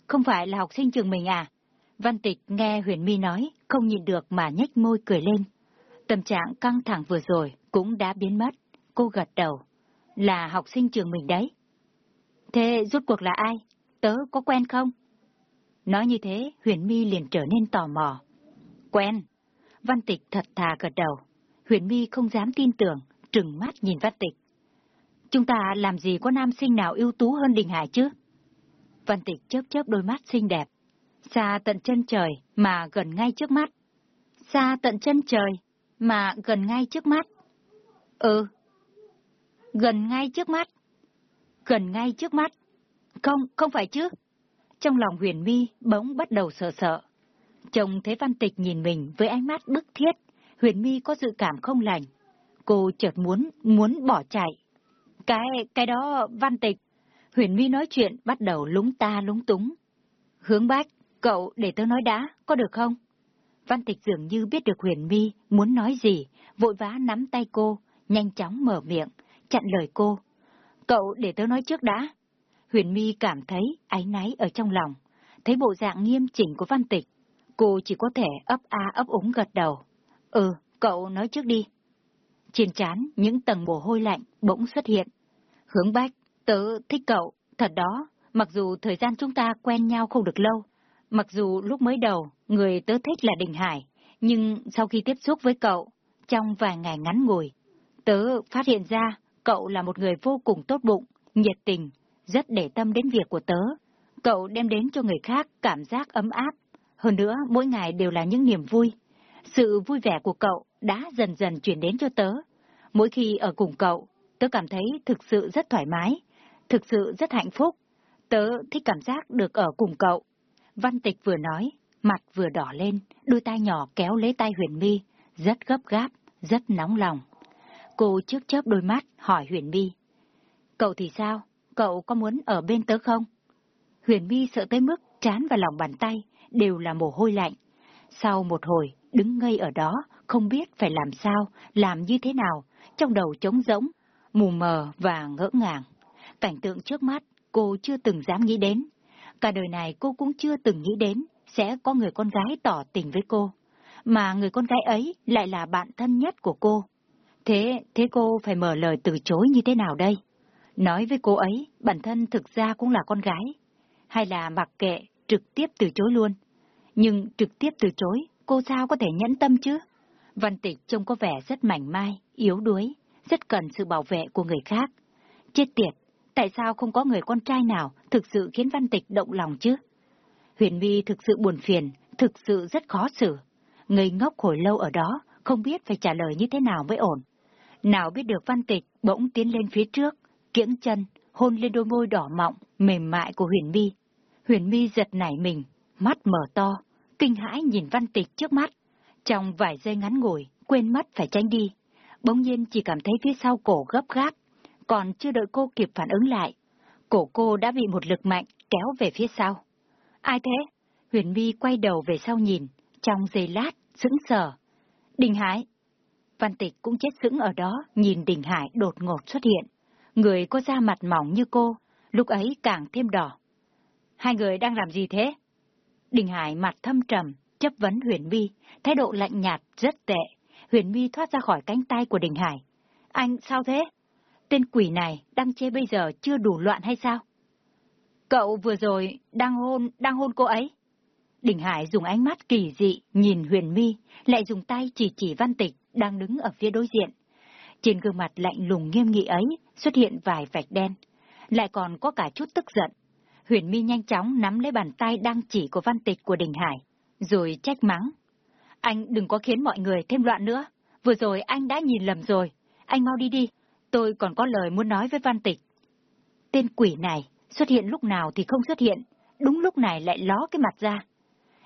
Không phải là học sinh trường mình à? Văn Tịch nghe Huyền mi nói, không nhìn được mà nhếch môi cười lên. Tâm trạng căng thẳng vừa rồi cũng đã biến mất. Cô gật đầu. Là học sinh trường mình đấy. Thế rút cuộc là ai? Tớ có quen không? Nói như thế, Huyền My liền trở nên tò mò. Quen. Văn Tịch thật thà gật đầu. Huyền My không dám tin tưởng, trừng mắt nhìn Văn Tịch. Chúng ta làm gì có nam sinh nào ưu tú hơn Đình Hải chứ? Văn Tịch chớp chớp đôi mắt xinh đẹp. Xa tận chân trời mà gần ngay trước mắt. Xa tận chân trời mà gần ngay trước mắt. Ừ. Gần ngay trước mắt. Gần ngay trước mắt. Không, không phải chứ. Trong lòng huyền mi bỗng bắt đầu sợ sợ. Chồng thấy văn tịch nhìn mình với ánh mắt bức thiết, huyền mi có dự cảm không lành. Cô chợt muốn, muốn bỏ chạy. Cái, cái đó, văn tịch. Huyền mi nói chuyện bắt đầu lúng ta lúng túng. Hướng bách, cậu để tớ nói đã, có được không? Văn Tịch dường như biết được Huyền Mi muốn nói gì, vội vã nắm tay cô, nhanh chóng mở miệng, chặn lời cô. Cậu để tớ nói trước đã. Huyền Mi cảm thấy áy náy ở trong lòng, thấy bộ dạng nghiêm chỉnh của Văn Tịch. Cô chỉ có thể ấp a ấp úng gật đầu. Ừ, cậu nói trước đi. Trên trán những tầng mồ hôi lạnh bỗng xuất hiện. Hướng Bách, tớ thích cậu, thật đó, mặc dù thời gian chúng ta quen nhau không được lâu, Mặc dù lúc mới đầu, người tớ thích là Đình Hải, nhưng sau khi tiếp xúc với cậu, trong vài ngày ngắn ngủi, tớ phát hiện ra cậu là một người vô cùng tốt bụng, nhiệt tình, rất để tâm đến việc của tớ. Cậu đem đến cho người khác cảm giác ấm áp, hơn nữa mỗi ngày đều là những niềm vui. Sự vui vẻ của cậu đã dần dần chuyển đến cho tớ. Mỗi khi ở cùng cậu, tớ cảm thấy thực sự rất thoải mái, thực sự rất hạnh phúc. Tớ thích cảm giác được ở cùng cậu. Văn Tịch vừa nói, mặt vừa đỏ lên, đôi tay nhỏ kéo lấy tay Huyền My, rất gấp gáp, rất nóng lòng. Cô trước chớp đôi mắt, hỏi Huyền My. Cậu thì sao? Cậu có muốn ở bên tớ không? Huyền My sợ tới mức trán và lòng bàn tay đều là mồ hôi lạnh. Sau một hồi, đứng ngây ở đó, không biết phải làm sao, làm như thế nào, trong đầu trống rỗng, mù mờ và ngỡ ngàng. Cảnh tượng trước mắt, cô chưa từng dám nghĩ đến. Cả đời này cô cũng chưa từng nghĩ đến sẽ có người con gái tỏ tình với cô, mà người con gái ấy lại là bạn thân nhất của cô. Thế, thế cô phải mở lời từ chối như thế nào đây? Nói với cô ấy, bản thân thực ra cũng là con gái. Hay là mặc kệ, trực tiếp từ chối luôn. Nhưng trực tiếp từ chối, cô sao có thể nhẫn tâm chứ? Văn tịch trông có vẻ rất mảnh mai, yếu đuối, rất cần sự bảo vệ của người khác. Chết tiệt, tại sao không có người con trai nào thực sự khiến Văn Tịch động lòng chứ? Huyền My thực sự buồn phiền, thực sự rất khó xử. Ngây ngốc hồi lâu ở đó, không biết phải trả lời như thế nào mới ổn. Nào biết được Văn Tịch bỗng tiến lên phía trước, kiễng chân, hôn lên đôi môi đỏ mọng, mềm mại của Huyền My. Huyền My giật nảy mình, mắt mở to, kinh hãi nhìn Văn Tịch trước mắt. Trong vài giây ngắn ngủi, quên mất phải tránh đi. Bỗng nhiên chỉ cảm thấy phía sau cổ gấp gáp, còn chưa đợi cô kịp phản ứng lại. Cổ cô đã bị một lực mạnh kéo về phía sau. Ai thế? Huyền My quay đầu về sau nhìn, trong giây lát, sững sờ. Đình Hải! Văn Tịch cũng chết sững ở đó, nhìn Đình Hải đột ngột xuất hiện. Người có da mặt mỏng như cô, lúc ấy càng thêm đỏ. Hai người đang làm gì thế? Đình Hải mặt thâm trầm, chấp vấn Huyền My, thái độ lạnh nhạt, rất tệ. Huyền My thoát ra khỏi cánh tay của Đình Hải. Anh sao thế? Tên quỷ này đang chê bây giờ chưa đủ loạn hay sao? Cậu vừa rồi đang hôn, đang hôn cô ấy. Đình Hải dùng ánh mắt kỳ dị nhìn Huyền My, lại dùng tay chỉ chỉ Văn Tịch đang đứng ở phía đối diện. Trên gương mặt lạnh lùng nghiêm nghị ấy xuất hiện vài vạch đen, lại còn có cả chút tức giận. Huyền Mi nhanh chóng nắm lấy bàn tay đang chỉ của Văn Tịch của Đình Hải, rồi trách mắng. Anh đừng có khiến mọi người thêm loạn nữa, vừa rồi anh đã nhìn lầm rồi, anh mau đi đi, Tôi còn có lời muốn nói với Văn Tịch. Tên quỷ này xuất hiện lúc nào thì không xuất hiện, đúng lúc này lại ló cái mặt ra.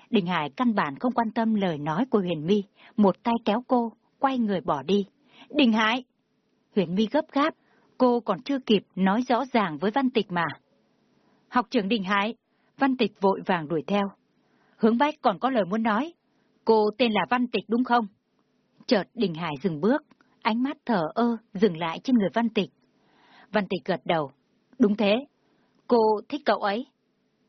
Đình Hải căn bản không quan tâm lời nói của Huyền Mi, một tay kéo cô, quay người bỏ đi. Đình Hải! Huyền My gấp gáp, cô còn chưa kịp nói rõ ràng với Văn Tịch mà. Học trưởng Đình Hải, Văn Tịch vội vàng đuổi theo. Hướng Bách còn có lời muốn nói. Cô tên là Văn Tịch đúng không? Chợt Đình Hải dừng bước, ánh mắt thở ơ dừng lại trên người Văn Tịch. Văn Tịch gật đầu. Đúng thế. Cô thích cậu ấy.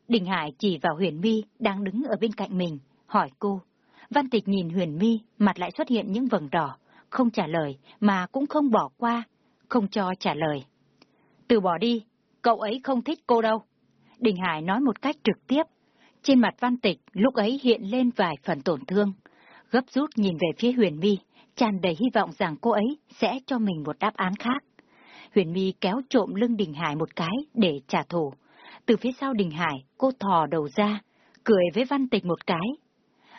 Đình Hải chỉ vào Huyền My đang đứng ở bên cạnh mình, hỏi cô. Văn Tịch nhìn Huyền My, mặt lại xuất hiện những vầng đỏ, không trả lời mà cũng không bỏ qua, không cho trả lời. Từ bỏ đi, cậu ấy không thích cô đâu. Đình Hải nói một cách trực tiếp. Trên mặt Văn Tịch lúc ấy hiện lên vài phần tổn thương. Gấp rút nhìn về phía Huyền My, tràn đầy hy vọng rằng cô ấy sẽ cho mình một đáp án khác. Huyền My kéo trộm lưng Đình Hải một cái để trả thù. Từ phía sau Đình Hải, cô thò đầu ra, cười với Văn Tịch một cái.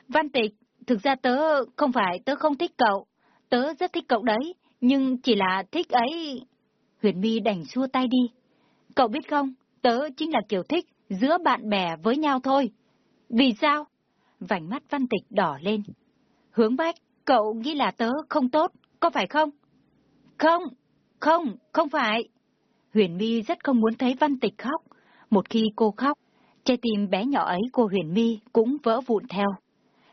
Văn Tịch, thực ra tớ không phải tớ không thích cậu, tớ rất thích cậu đấy, nhưng chỉ là thích ấy... Huyền My đành xua tay đi. Cậu biết không, tớ chính là kiểu thích giữa bạn bè với nhau thôi. Vì sao? Vành mắt Văn Tịch đỏ lên. Hướng Bách, cậu nghĩ là tớ không tốt, có phải không? Không, không, không phải. Huyền My rất không muốn thấy Văn Tịch khóc. Một khi cô khóc, trái tim bé nhỏ ấy của Huyền My cũng vỡ vụn theo.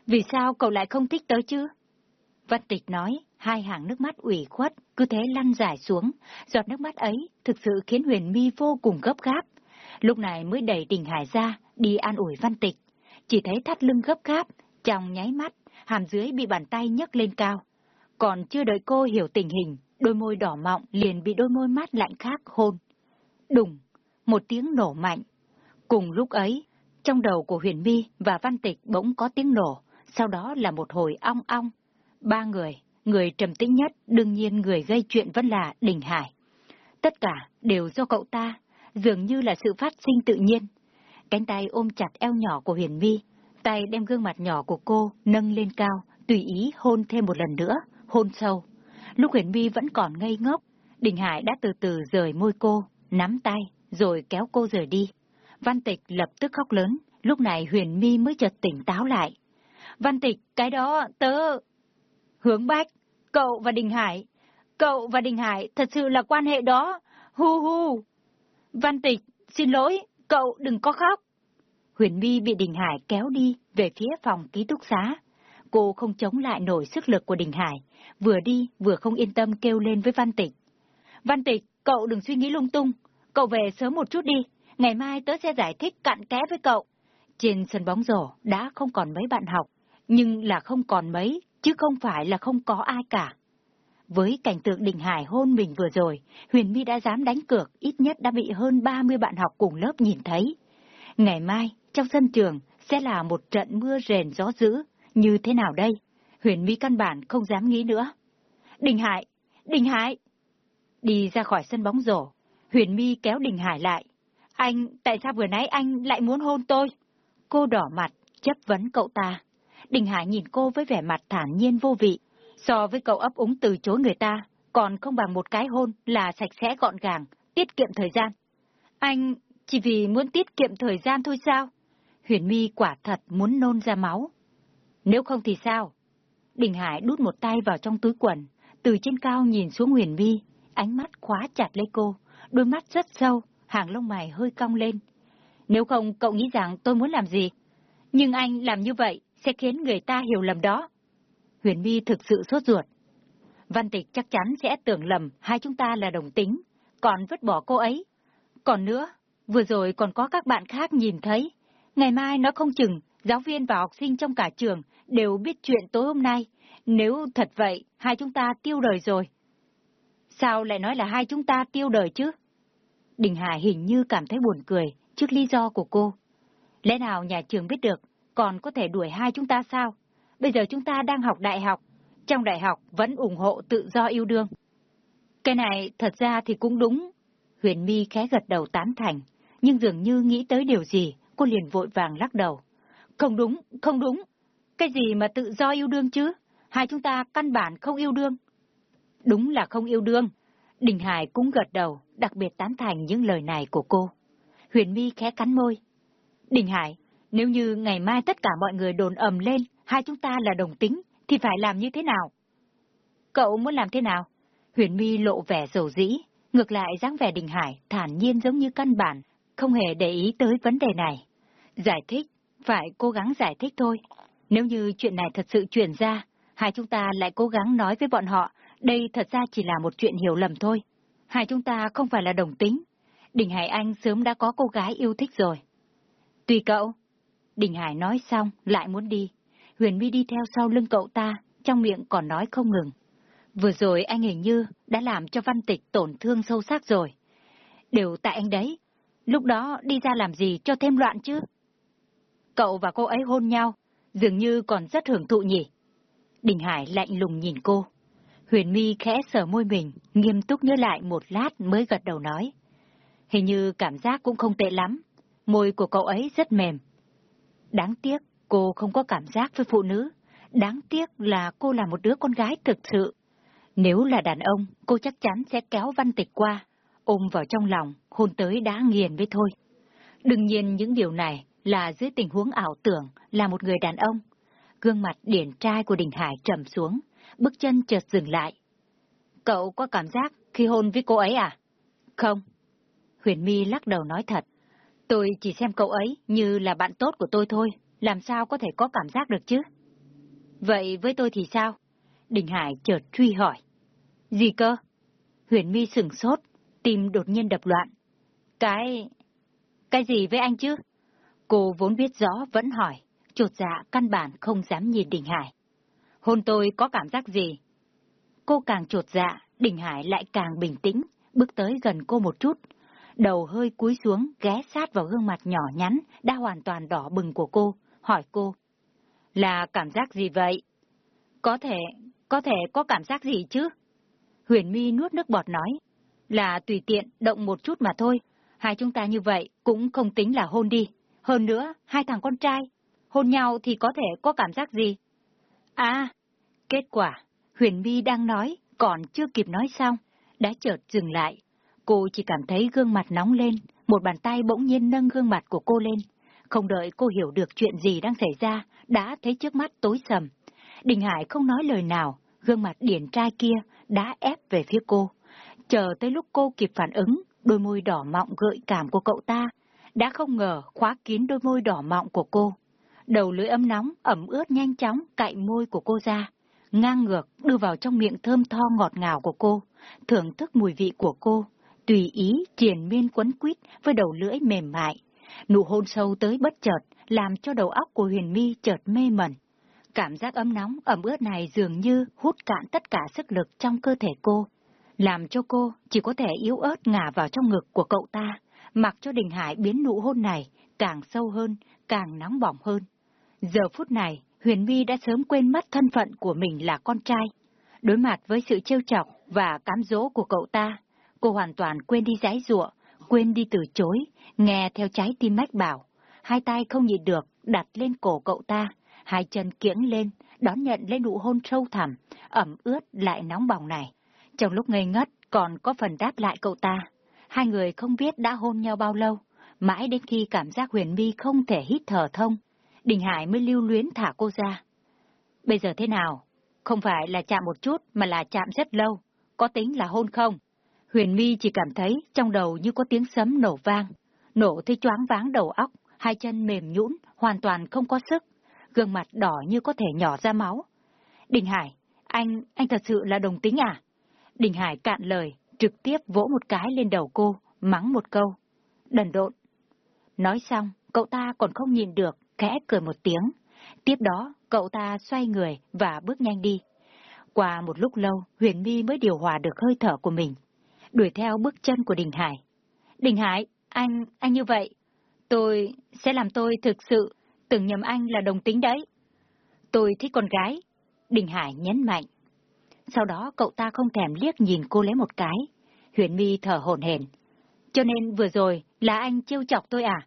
Vì sao cậu lại không thích tớ chứ? Văn Tịch nói, hai hàng nước mắt ủy khuất, cứ thế lăn dài xuống. Giọt nước mắt ấy thực sự khiến Huyền Mi vô cùng gấp gáp. Lúc này mới đẩy Đình Hải ra, đi an ủi Văn Tịch. Chỉ thấy thắt lưng gấp gáp, trong nháy mắt, hàm dưới bị bàn tay nhấc lên cao. Còn chưa đợi cô hiểu tình hình, đôi môi đỏ mọng liền bị đôi môi mát lạnh khác hôn. Đùng, một tiếng nổ mạnh. Cùng lúc ấy, trong đầu của Huyền Mi và Văn Tịch bỗng có tiếng nổ, sau đó là một hồi ong ong. Ba người, người trầm tĩnh nhất, đương nhiên người gây chuyện vẫn là Đình Hải. Tất cả đều do cậu ta, dường như là sự phát sinh tự nhiên. Cánh tay ôm chặt eo nhỏ của Huyền Vi, tay đem gương mặt nhỏ của cô nâng lên cao, tùy ý hôn thêm một lần nữa, hôn sâu. Lúc Huyền Vi vẫn còn ngây ngốc, Đình Hải đã từ từ rời môi cô, nắm tay, rồi kéo cô rời đi. Văn Tịch lập tức khóc lớn, lúc này Huyền Mi mới chợt tỉnh táo lại. Văn Tịch, cái đó, tớ... Hướng Bách, cậu và Đình Hải, cậu và Đình Hải thật sự là quan hệ đó, hu hu. Văn Tịch, xin lỗi, cậu đừng có khóc. Huyền My bị Đình Hải kéo đi về phía phòng ký túc xá. Cô không chống lại nổi sức lực của Đình Hải, vừa đi vừa không yên tâm kêu lên với Văn Tịch. Văn Tịch, cậu đừng suy nghĩ lung tung, cậu về sớm một chút đi, ngày mai tớ sẽ giải thích cặn kẽ với cậu. Trên sân bóng rổ đã không còn mấy bạn học, nhưng là không còn mấy, chứ không phải là không có ai cả. Với cảnh tượng Đình Hải hôn mình vừa rồi, Huyền My đã dám đánh cược, ít nhất đã bị hơn 30 bạn học cùng lớp nhìn thấy. Ngày mai, trong sân trường, sẽ là một trận mưa rền gió dữ, như thế nào đây? Huyền My căn bản không dám nghĩ nữa. Đình Hải! Đình Hải! Đi ra khỏi sân bóng rổ, Huyền My kéo Đình Hải lại. Anh, tại sao vừa nãy anh lại muốn hôn tôi? Cô đỏ mặt, chấp vấn cậu ta. Đình Hải nhìn cô với vẻ mặt thản nhiên vô vị. So với cậu ấp úng từ chối người ta, còn không bằng một cái hôn là sạch sẽ gọn gàng, tiết kiệm thời gian. Anh chỉ vì muốn tiết kiệm thời gian thôi sao? Huyền My quả thật muốn nôn ra máu. Nếu không thì sao? Đình Hải đút một tay vào trong túi quần, từ trên cao nhìn xuống Huyền My, ánh mắt khóa chặt lấy cô, đôi mắt rất sâu, hàng lông mày hơi cong lên. Nếu không cậu nghĩ rằng tôi muốn làm gì? Nhưng anh làm như vậy sẽ khiến người ta hiểu lầm đó. Huyền My thực sự sốt ruột. Văn Tịch chắc chắn sẽ tưởng lầm hai chúng ta là đồng tính, còn vứt bỏ cô ấy. Còn nữa, vừa rồi còn có các bạn khác nhìn thấy. Ngày mai nó không chừng, giáo viên và học sinh trong cả trường đều biết chuyện tối hôm nay. Nếu thật vậy, hai chúng ta tiêu đời rồi. Sao lại nói là hai chúng ta tiêu đời chứ? Đình Hải hình như cảm thấy buồn cười trước lý do của cô. Lẽ nào nhà trường biết được, còn có thể đuổi hai chúng ta sao? Bây giờ chúng ta đang học đại học, trong đại học vẫn ủng hộ tự do yêu đương. Cái này thật ra thì cũng đúng. Huyền My khẽ gật đầu tán thành, nhưng dường như nghĩ tới điều gì, cô liền vội vàng lắc đầu. Không đúng, không đúng. Cái gì mà tự do yêu đương chứ? Hai chúng ta căn bản không yêu đương. Đúng là không yêu đương. Đình Hải cũng gật đầu, đặc biệt tán thành những lời này của cô. Huyền My khẽ cắn môi. Đình Hải, nếu như ngày mai tất cả mọi người đồn ầm lên, hai chúng ta là đồng tính, thì phải làm như thế nào? Cậu muốn làm thế nào? Huyền My lộ vẻ dầu dĩ, ngược lại dáng vẻ Đình Hải thản nhiên giống như căn bản, không hề để ý tới vấn đề này. Giải thích, phải cố gắng giải thích thôi. Nếu như chuyện này thật sự truyền ra, hai chúng ta lại cố gắng nói với bọn họ, đây thật ra chỉ là một chuyện hiểu lầm thôi. Hai chúng ta không phải là đồng tính. Đình Hải Anh sớm đã có cô gái yêu thích rồi. Tùy cậu. Đình Hải nói xong, lại muốn đi. Huyền My đi theo sau lưng cậu ta, trong miệng còn nói không ngừng. Vừa rồi anh hình như đã làm cho văn tịch tổn thương sâu sắc rồi. Đều tại anh đấy. Lúc đó đi ra làm gì cho thêm loạn chứ? Cậu và cô ấy hôn nhau, dường như còn rất hưởng thụ nhỉ? Đình Hải lạnh lùng nhìn cô. Huyền My khẽ sờ môi mình, nghiêm túc nhớ lại một lát mới gật đầu nói. Hình như cảm giác cũng không tệ lắm, môi của cậu ấy rất mềm. Đáng tiếc, cô không có cảm giác với phụ nữ. Đáng tiếc là cô là một đứa con gái thực sự. Nếu là đàn ông, cô chắc chắn sẽ kéo văn tịch qua, ôm vào trong lòng, hôn tới đá nghiền với thôi. Đương nhiên những điều này là dưới tình huống ảo tưởng là một người đàn ông. Gương mặt điển trai của Đình Hải trầm xuống, bước chân chợt dừng lại. Cậu có cảm giác khi hôn với cô ấy à? Không. Huyền My lắc đầu nói thật. Tôi chỉ xem cậu ấy như là bạn tốt của tôi thôi, làm sao có thể có cảm giác được chứ? Vậy với tôi thì sao? Đình Hải chợt truy hỏi. Gì cơ? Huyền My sừng sốt, tim đột nhiên đập loạn. Cái... cái gì với anh chứ? Cô vốn biết rõ vẫn hỏi, chột dạ căn bản không dám nhìn Đình Hải. Hôn tôi có cảm giác gì? Cô càng chột dạ, Đình Hải lại càng bình tĩnh, bước tới gần cô một chút. Đầu hơi cúi xuống, ghé sát vào gương mặt nhỏ nhắn, đã hoàn toàn đỏ bừng của cô, hỏi cô. Là cảm giác gì vậy? Có thể, có thể có cảm giác gì chứ? Huyền My nuốt nước bọt nói. Là tùy tiện, động một chút mà thôi. Hai chúng ta như vậy cũng không tính là hôn đi. Hơn nữa, hai thằng con trai, hôn nhau thì có thể có cảm giác gì? À, kết quả, Huyền My đang nói, còn chưa kịp nói xong, đã chợt dừng lại. Cô chỉ cảm thấy gương mặt nóng lên, một bàn tay bỗng nhiên nâng gương mặt của cô lên. Không đợi cô hiểu được chuyện gì đang xảy ra, đã thấy trước mắt tối sầm. Đình Hải không nói lời nào, gương mặt điển trai kia đã ép về phía cô. Chờ tới lúc cô kịp phản ứng, đôi môi đỏ mọng gợi cảm của cậu ta đã không ngờ khóa kín đôi môi đỏ mọng của cô. Đầu lưỡi ấm nóng, ẩm ướt nhanh chóng cạy môi của cô ra, ngang ngược đưa vào trong miệng thơm tho ngọt ngào của cô, thưởng thức mùi vị của cô, tùy ý triền miên quấn quýt với đầu lưỡi mềm mại. Nụ hôn sâu tới bất chợt, làm cho đầu óc của Huyền Mi chợt mê mẩn. Cảm giác ấm nóng, ẩm ướt này dường như hút cạn tất cả sức lực trong cơ thể cô, làm cho cô chỉ có thể yếu ớt ngả vào trong ngực của cậu ta, mặc cho Đình Hải biến nụ hôn này càng sâu hơn, càng nóng bỏng hơn. Giờ phút này, Huyền Mi đã sớm quên mất thân phận của mình là con trai. Đối mặt với sự trêu chọc và cám dỗ của cậu ta, cô hoàn toàn quên đi giái rụa, quên đi từ chối, nghe theo trái tim mách bảo. Hai tay không nhịn được, đặt lên cổ cậu ta, hai chân kiễng lên, đón nhận lên nụ hôn sâu thẳm, ẩm ướt lại nóng bỏng này. Trong lúc ngây ngất, còn có phần đáp lại cậu ta. Hai người không biết đã hôn nhau bao lâu, mãi đến khi cảm giác huyền mi không thể hít thở thông, Đình Hải mới lưu luyến thả cô ra. Bây giờ thế nào? Không phải là chạm một chút mà là chạm rất lâu, có tính là hôn không? Huyền mi chỉ cảm thấy trong đầu như có tiếng sấm nổ vang, nổ thấy choáng váng đầu óc, hai chân mềm nhũn, hoàn toàn không có sức, gương mặt đỏ như có thể nhỏ ra máu. Đình Hải, anh, anh thật sự là đồng tính à? Đình Hải cạn lời, trực tiếp vỗ một cái lên đầu cô, mắng một câu. Đần độn. Nói xong, cậu ta còn không nhìn được, khẽ cười một tiếng. Tiếp đó, cậu ta xoay người và bước nhanh đi. Qua một lúc lâu, Huyền My mới điều hòa được hơi thở của mình, đuổi theo bước chân của Đình Hải. Đình Hải, anh, anh như vậy, tôi sẽ làm tôi thực sự tưởng nhầm anh là đồng tính đấy. Tôi thích con gái, Đình Hải nhấn mạnh. Sau đó cậu ta không thèm liếc nhìn cô lấy một cái. Huyền My thở hổn hển. Cho nên vừa rồi là anh trêu chọc tôi à?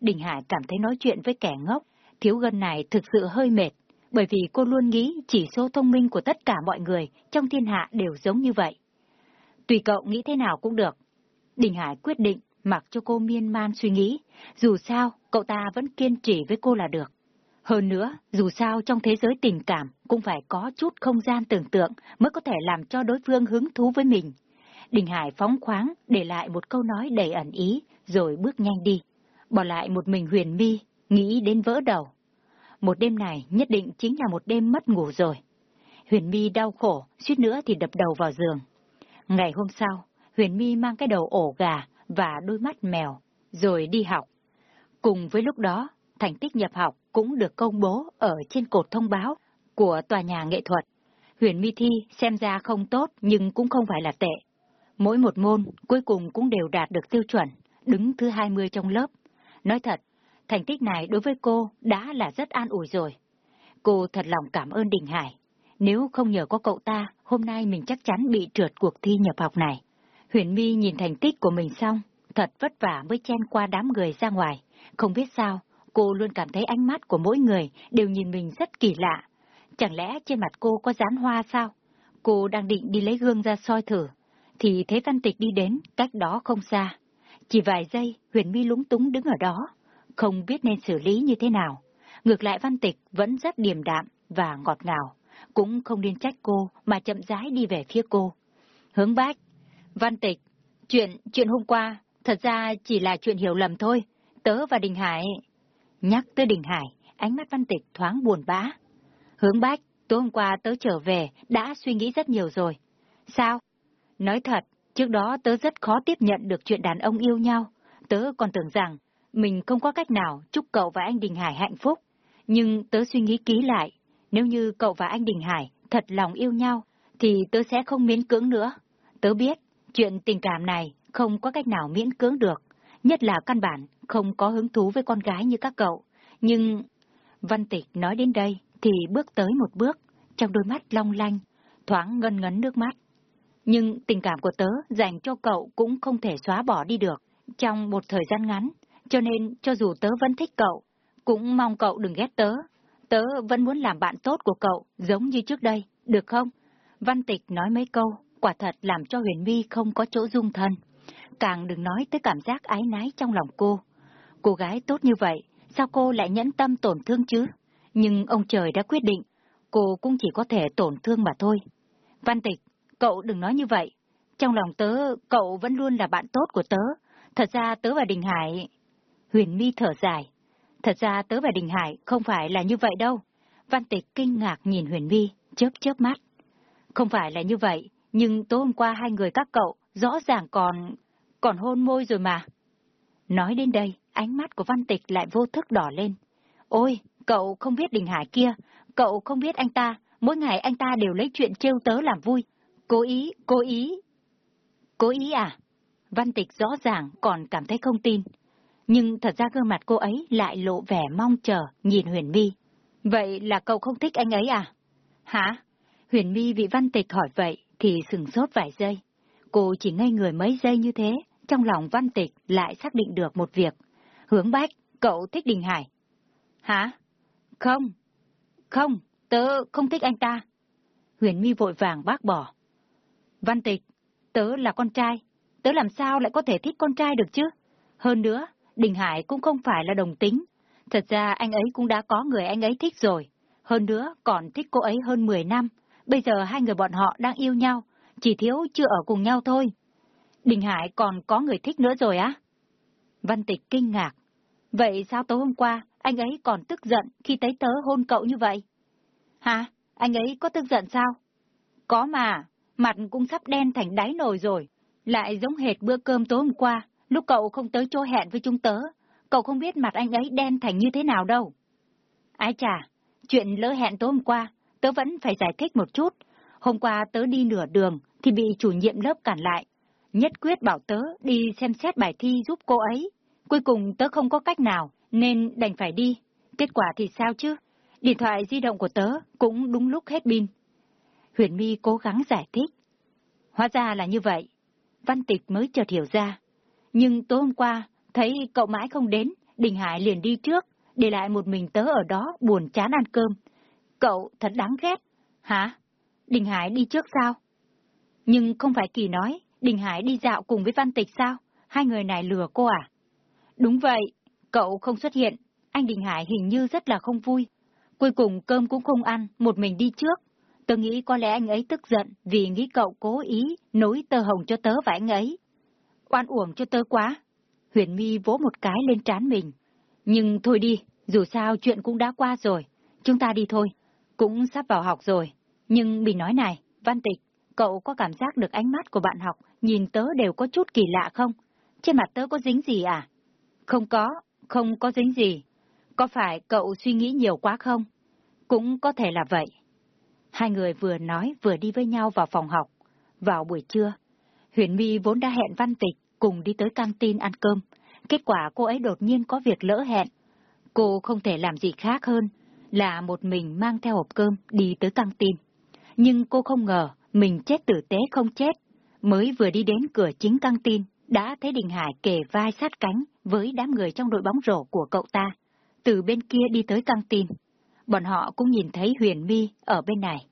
Đình Hải cảm thấy nói chuyện với kẻ ngốc, thiếu gân này thực sự hơi mệt, bởi vì cô luôn nghĩ chỉ số thông minh của tất cả mọi người trong thiên hạ đều giống như vậy. Tùy cậu nghĩ thế nào cũng được. Đình Hải quyết định mặc cho cô miên man suy nghĩ, dù sao cậu ta vẫn kiên trì với cô là được. Hơn nữa, dù sao trong thế giới tình cảm cũng phải có chút không gian tưởng tượng mới có thể làm cho đối phương hứng thú với mình. Đình Hải phóng khoáng, để lại một câu nói đầy ẩn ý, rồi bước nhanh đi. Bỏ lại một mình huyền mi, nghĩ đến vỡ đầu. Một đêm này nhất định chính là một đêm mất ngủ rồi. Huyền mi đau khổ, suýt nữa thì đập đầu vào giường. Ngày hôm sau, Huyền mi mang cái đầu ổ gà và đôi mắt mèo, rồi đi học. Cùng với lúc đó, thành tích nhập học cũng được công bố ở trên cột thông báo của tòa nhà nghệ thuật. Huyền mi thi xem ra không tốt nhưng cũng không phải là tệ. Mỗi một môn cuối cùng cũng đều đạt được tiêu chuẩn, đứng thứ 20 trong lớp. Nói thật, thành tích này đối với cô đã là rất an ủi rồi. Cô thật lòng cảm ơn Đình Hải. Nếu không nhờ có cậu ta, hôm nay mình chắc chắn bị trượt cuộc thi nhập học này. Huyền My nhìn thành tích của mình xong, thật vất vả mới chen qua đám người ra ngoài. Không biết sao, cô luôn cảm thấy ánh mắt của mỗi người đều nhìn mình rất kỳ lạ. Chẳng lẽ trên mặt cô có dán hoa sao? Cô đang định đi lấy gương ra soi thử, thì thấy Văn Tịch đi đến, cách đó không xa. Chỉ vài giây, Huyền My lúng túng đứng ở đó, không biết nên xử lý như thế nào. Ngược lại Văn Tịch vẫn rất điềm đạm và ngọt ngào, cũng không nên trách cô mà chậm rãi đi về phía cô. Hướng bách, Văn Tịch, chuyện, chuyện hôm qua, thật ra chỉ là chuyện hiểu lầm thôi, tớ và Đình Hải. Nhắc tới Đình Hải, ánh mắt Văn Tịch thoáng buồn bã. Hướng bách, tối hôm qua tớ trở về, đã suy nghĩ rất nhiều rồi. Sao? Nói thật, trước đó tớ rất khó tiếp nhận được chuyện đàn ông yêu nhau. Tớ còn tưởng rằng mình không có cách nào chúc cậu và anh Đình Hải hạnh phúc. Nhưng tớ suy nghĩ kỹ lại, nếu như cậu và anh Đình Hải thật lòng yêu nhau, thì tớ sẽ không miễn cưỡng nữa. Tớ biết, chuyện tình cảm này không có cách nào miễn cưỡng được, nhất là căn bản không có hứng thú với con gái như các cậu. Nhưng... Văn Tịch nói đến đây thì bước tới một bước, trong đôi mắt long lanh, thoáng ngân ngấn nước mắt. Nhưng tình cảm của tớ dành cho cậu cũng không thể xóa bỏ đi được trong một thời gian ngắn, cho nên cho dù tớ vẫn thích cậu, cũng mong cậu đừng ghét tớ. Tớ vẫn muốn làm bạn tốt của cậu, giống như trước đây, được không? Văn Tịch nói mấy câu, quả thật làm cho Huyền My không có chỗ dung thân. Càng đừng nói tới cảm giác ái nái trong lòng cô. Cô gái tốt như vậy, sao cô lại nhẫn tâm tổn thương chứ? Nhưng ông trời đã quyết định, cô cũng chỉ có thể tổn thương mà thôi. Văn Tịch, cậu đừng nói như vậy. Trong lòng tớ, cậu vẫn luôn là bạn tốt của tớ. Thật ra tớ và Đình Hải... Huyền My thở dài. Thật ra tớ và Đình Hải không phải là như vậy đâu. Văn Tịch kinh ngạc nhìn Huyền vi chớp chớp mắt. Không phải là như vậy, nhưng tối hôm qua hai người các cậu rõ ràng còn... còn hôn môi rồi mà. Nói đến đây, ánh mắt của Văn Tịch lại vô thức đỏ lên. Ôi, cậu không biết Đình Hải kia, cậu không biết anh ta, mỗi ngày anh ta đều lấy chuyện trêu tớ làm vui. Cố ý, cố ý. Cố ý à? Văn Tịch rõ ràng còn cảm thấy không tin. Nhưng thật ra gương mặt cô ấy lại lộ vẻ mong chờ nhìn Huyền My. Vậy là cậu không thích anh ấy à? Hả? Huyền My bị Văn Tịch hỏi vậy thì sừng sốt vài giây. Cô chỉ ngây người mấy giây như thế, trong lòng Văn Tịch lại xác định được một việc. Hướng Bách, cậu thích Đình Hải. Hả? Không. Không, tớ không thích anh ta. Huyền My vội vàng bác bỏ. Văn Tịch, tớ là con trai, tớ làm sao lại có thể thích con trai được chứ? Hơn nữa, Đình Hải cũng không phải là đồng tính. Thật ra anh ấy cũng đã có người anh ấy thích rồi. Hơn nữa, còn thích cô ấy hơn 10 năm. Bây giờ hai người bọn họ đang yêu nhau, chỉ thiếu chưa ở cùng nhau thôi. Đình Hải còn có người thích nữa rồi á? Văn Tịch kinh ngạc. Vậy sao tối hôm qua anh ấy còn tức giận khi thấy tớ hôn cậu như vậy? Hả? Anh ấy có tức giận sao? Có mà, mặt cũng sắp đen thành đáy nồi rồi. Lại giống hệt bữa cơm tối hôm qua, lúc cậu không tới chỗ hẹn với chúng tớ. Cậu không biết mặt anh ấy đen thành như thế nào đâu. Ái chà, chuyện lỡ hẹn tối hôm qua, tớ vẫn phải giải thích một chút. Hôm qua tớ đi nửa đường thì bị chủ nhiệm lớp cản lại. Nhất quyết bảo tớ đi xem xét bài thi giúp cô ấy. Cuối cùng tớ không có cách nào, nên đành phải đi. Kết quả thì sao chứ? Điện thoại di động của tớ cũng đúng lúc hết pin. Huyền My cố gắng giải thích. Hóa ra là như vậy. Văn Tịch mới chợt hiểu ra. Nhưng tối hôm qua, thấy cậu mãi không đến, Đình Hải liền đi trước, để lại một mình tớ ở đó buồn chán ăn cơm. Cậu thật đáng ghét. Hả? Đình Hải đi trước sao? Nhưng không phải Kỳ nói, Đình Hải đi dạo cùng với Văn Tịch sao? Hai người này lừa cô à? Đúng vậy, cậu không xuất hiện. Anh Đình Hải hình như rất là không vui. Cuối cùng cơm cũng không ăn, một mình đi trước. Tớ nghĩ có lẽ anh ấy tức giận vì nghĩ cậu cố ý nối tơ hồng cho tớ và anh ấy. Oan uổng cho tớ quá. Huyền My vỗ một cái lên trán mình. Nhưng thôi đi, dù sao chuyện cũng đã qua rồi. Chúng ta đi thôi. Cũng sắp vào học rồi. Nhưng mình nói này, Văn Tịch, cậu có cảm giác được ánh mắt của bạn học nhìn tớ đều có chút kỳ lạ không? Trên mặt tớ có dính gì à? Không có, không có dính gì. Có phải cậu suy nghĩ nhiều quá không? Cũng có thể là vậy. Hai người vừa nói vừa đi với nhau vào phòng học. Vào buổi trưa, Huyền My vốn đã hẹn Văn Tịch cùng đi tới căng tin ăn cơm. Kết quả cô ấy đột nhiên có việc lỡ hẹn. Cô không thể làm gì khác hơn là một mình mang theo hộp cơm đi tới căng tin. Nhưng cô không ngờ mình chết tử tế không chết. Mới vừa đi đến cửa chính căng tin, đã thấy Đình Hải kề vai sát cánh với đám người trong đội bóng rổ của cậu ta. Từ bên kia đi tới căng tin. Bọn họ cũng nhìn thấy Huyền My ở bên này.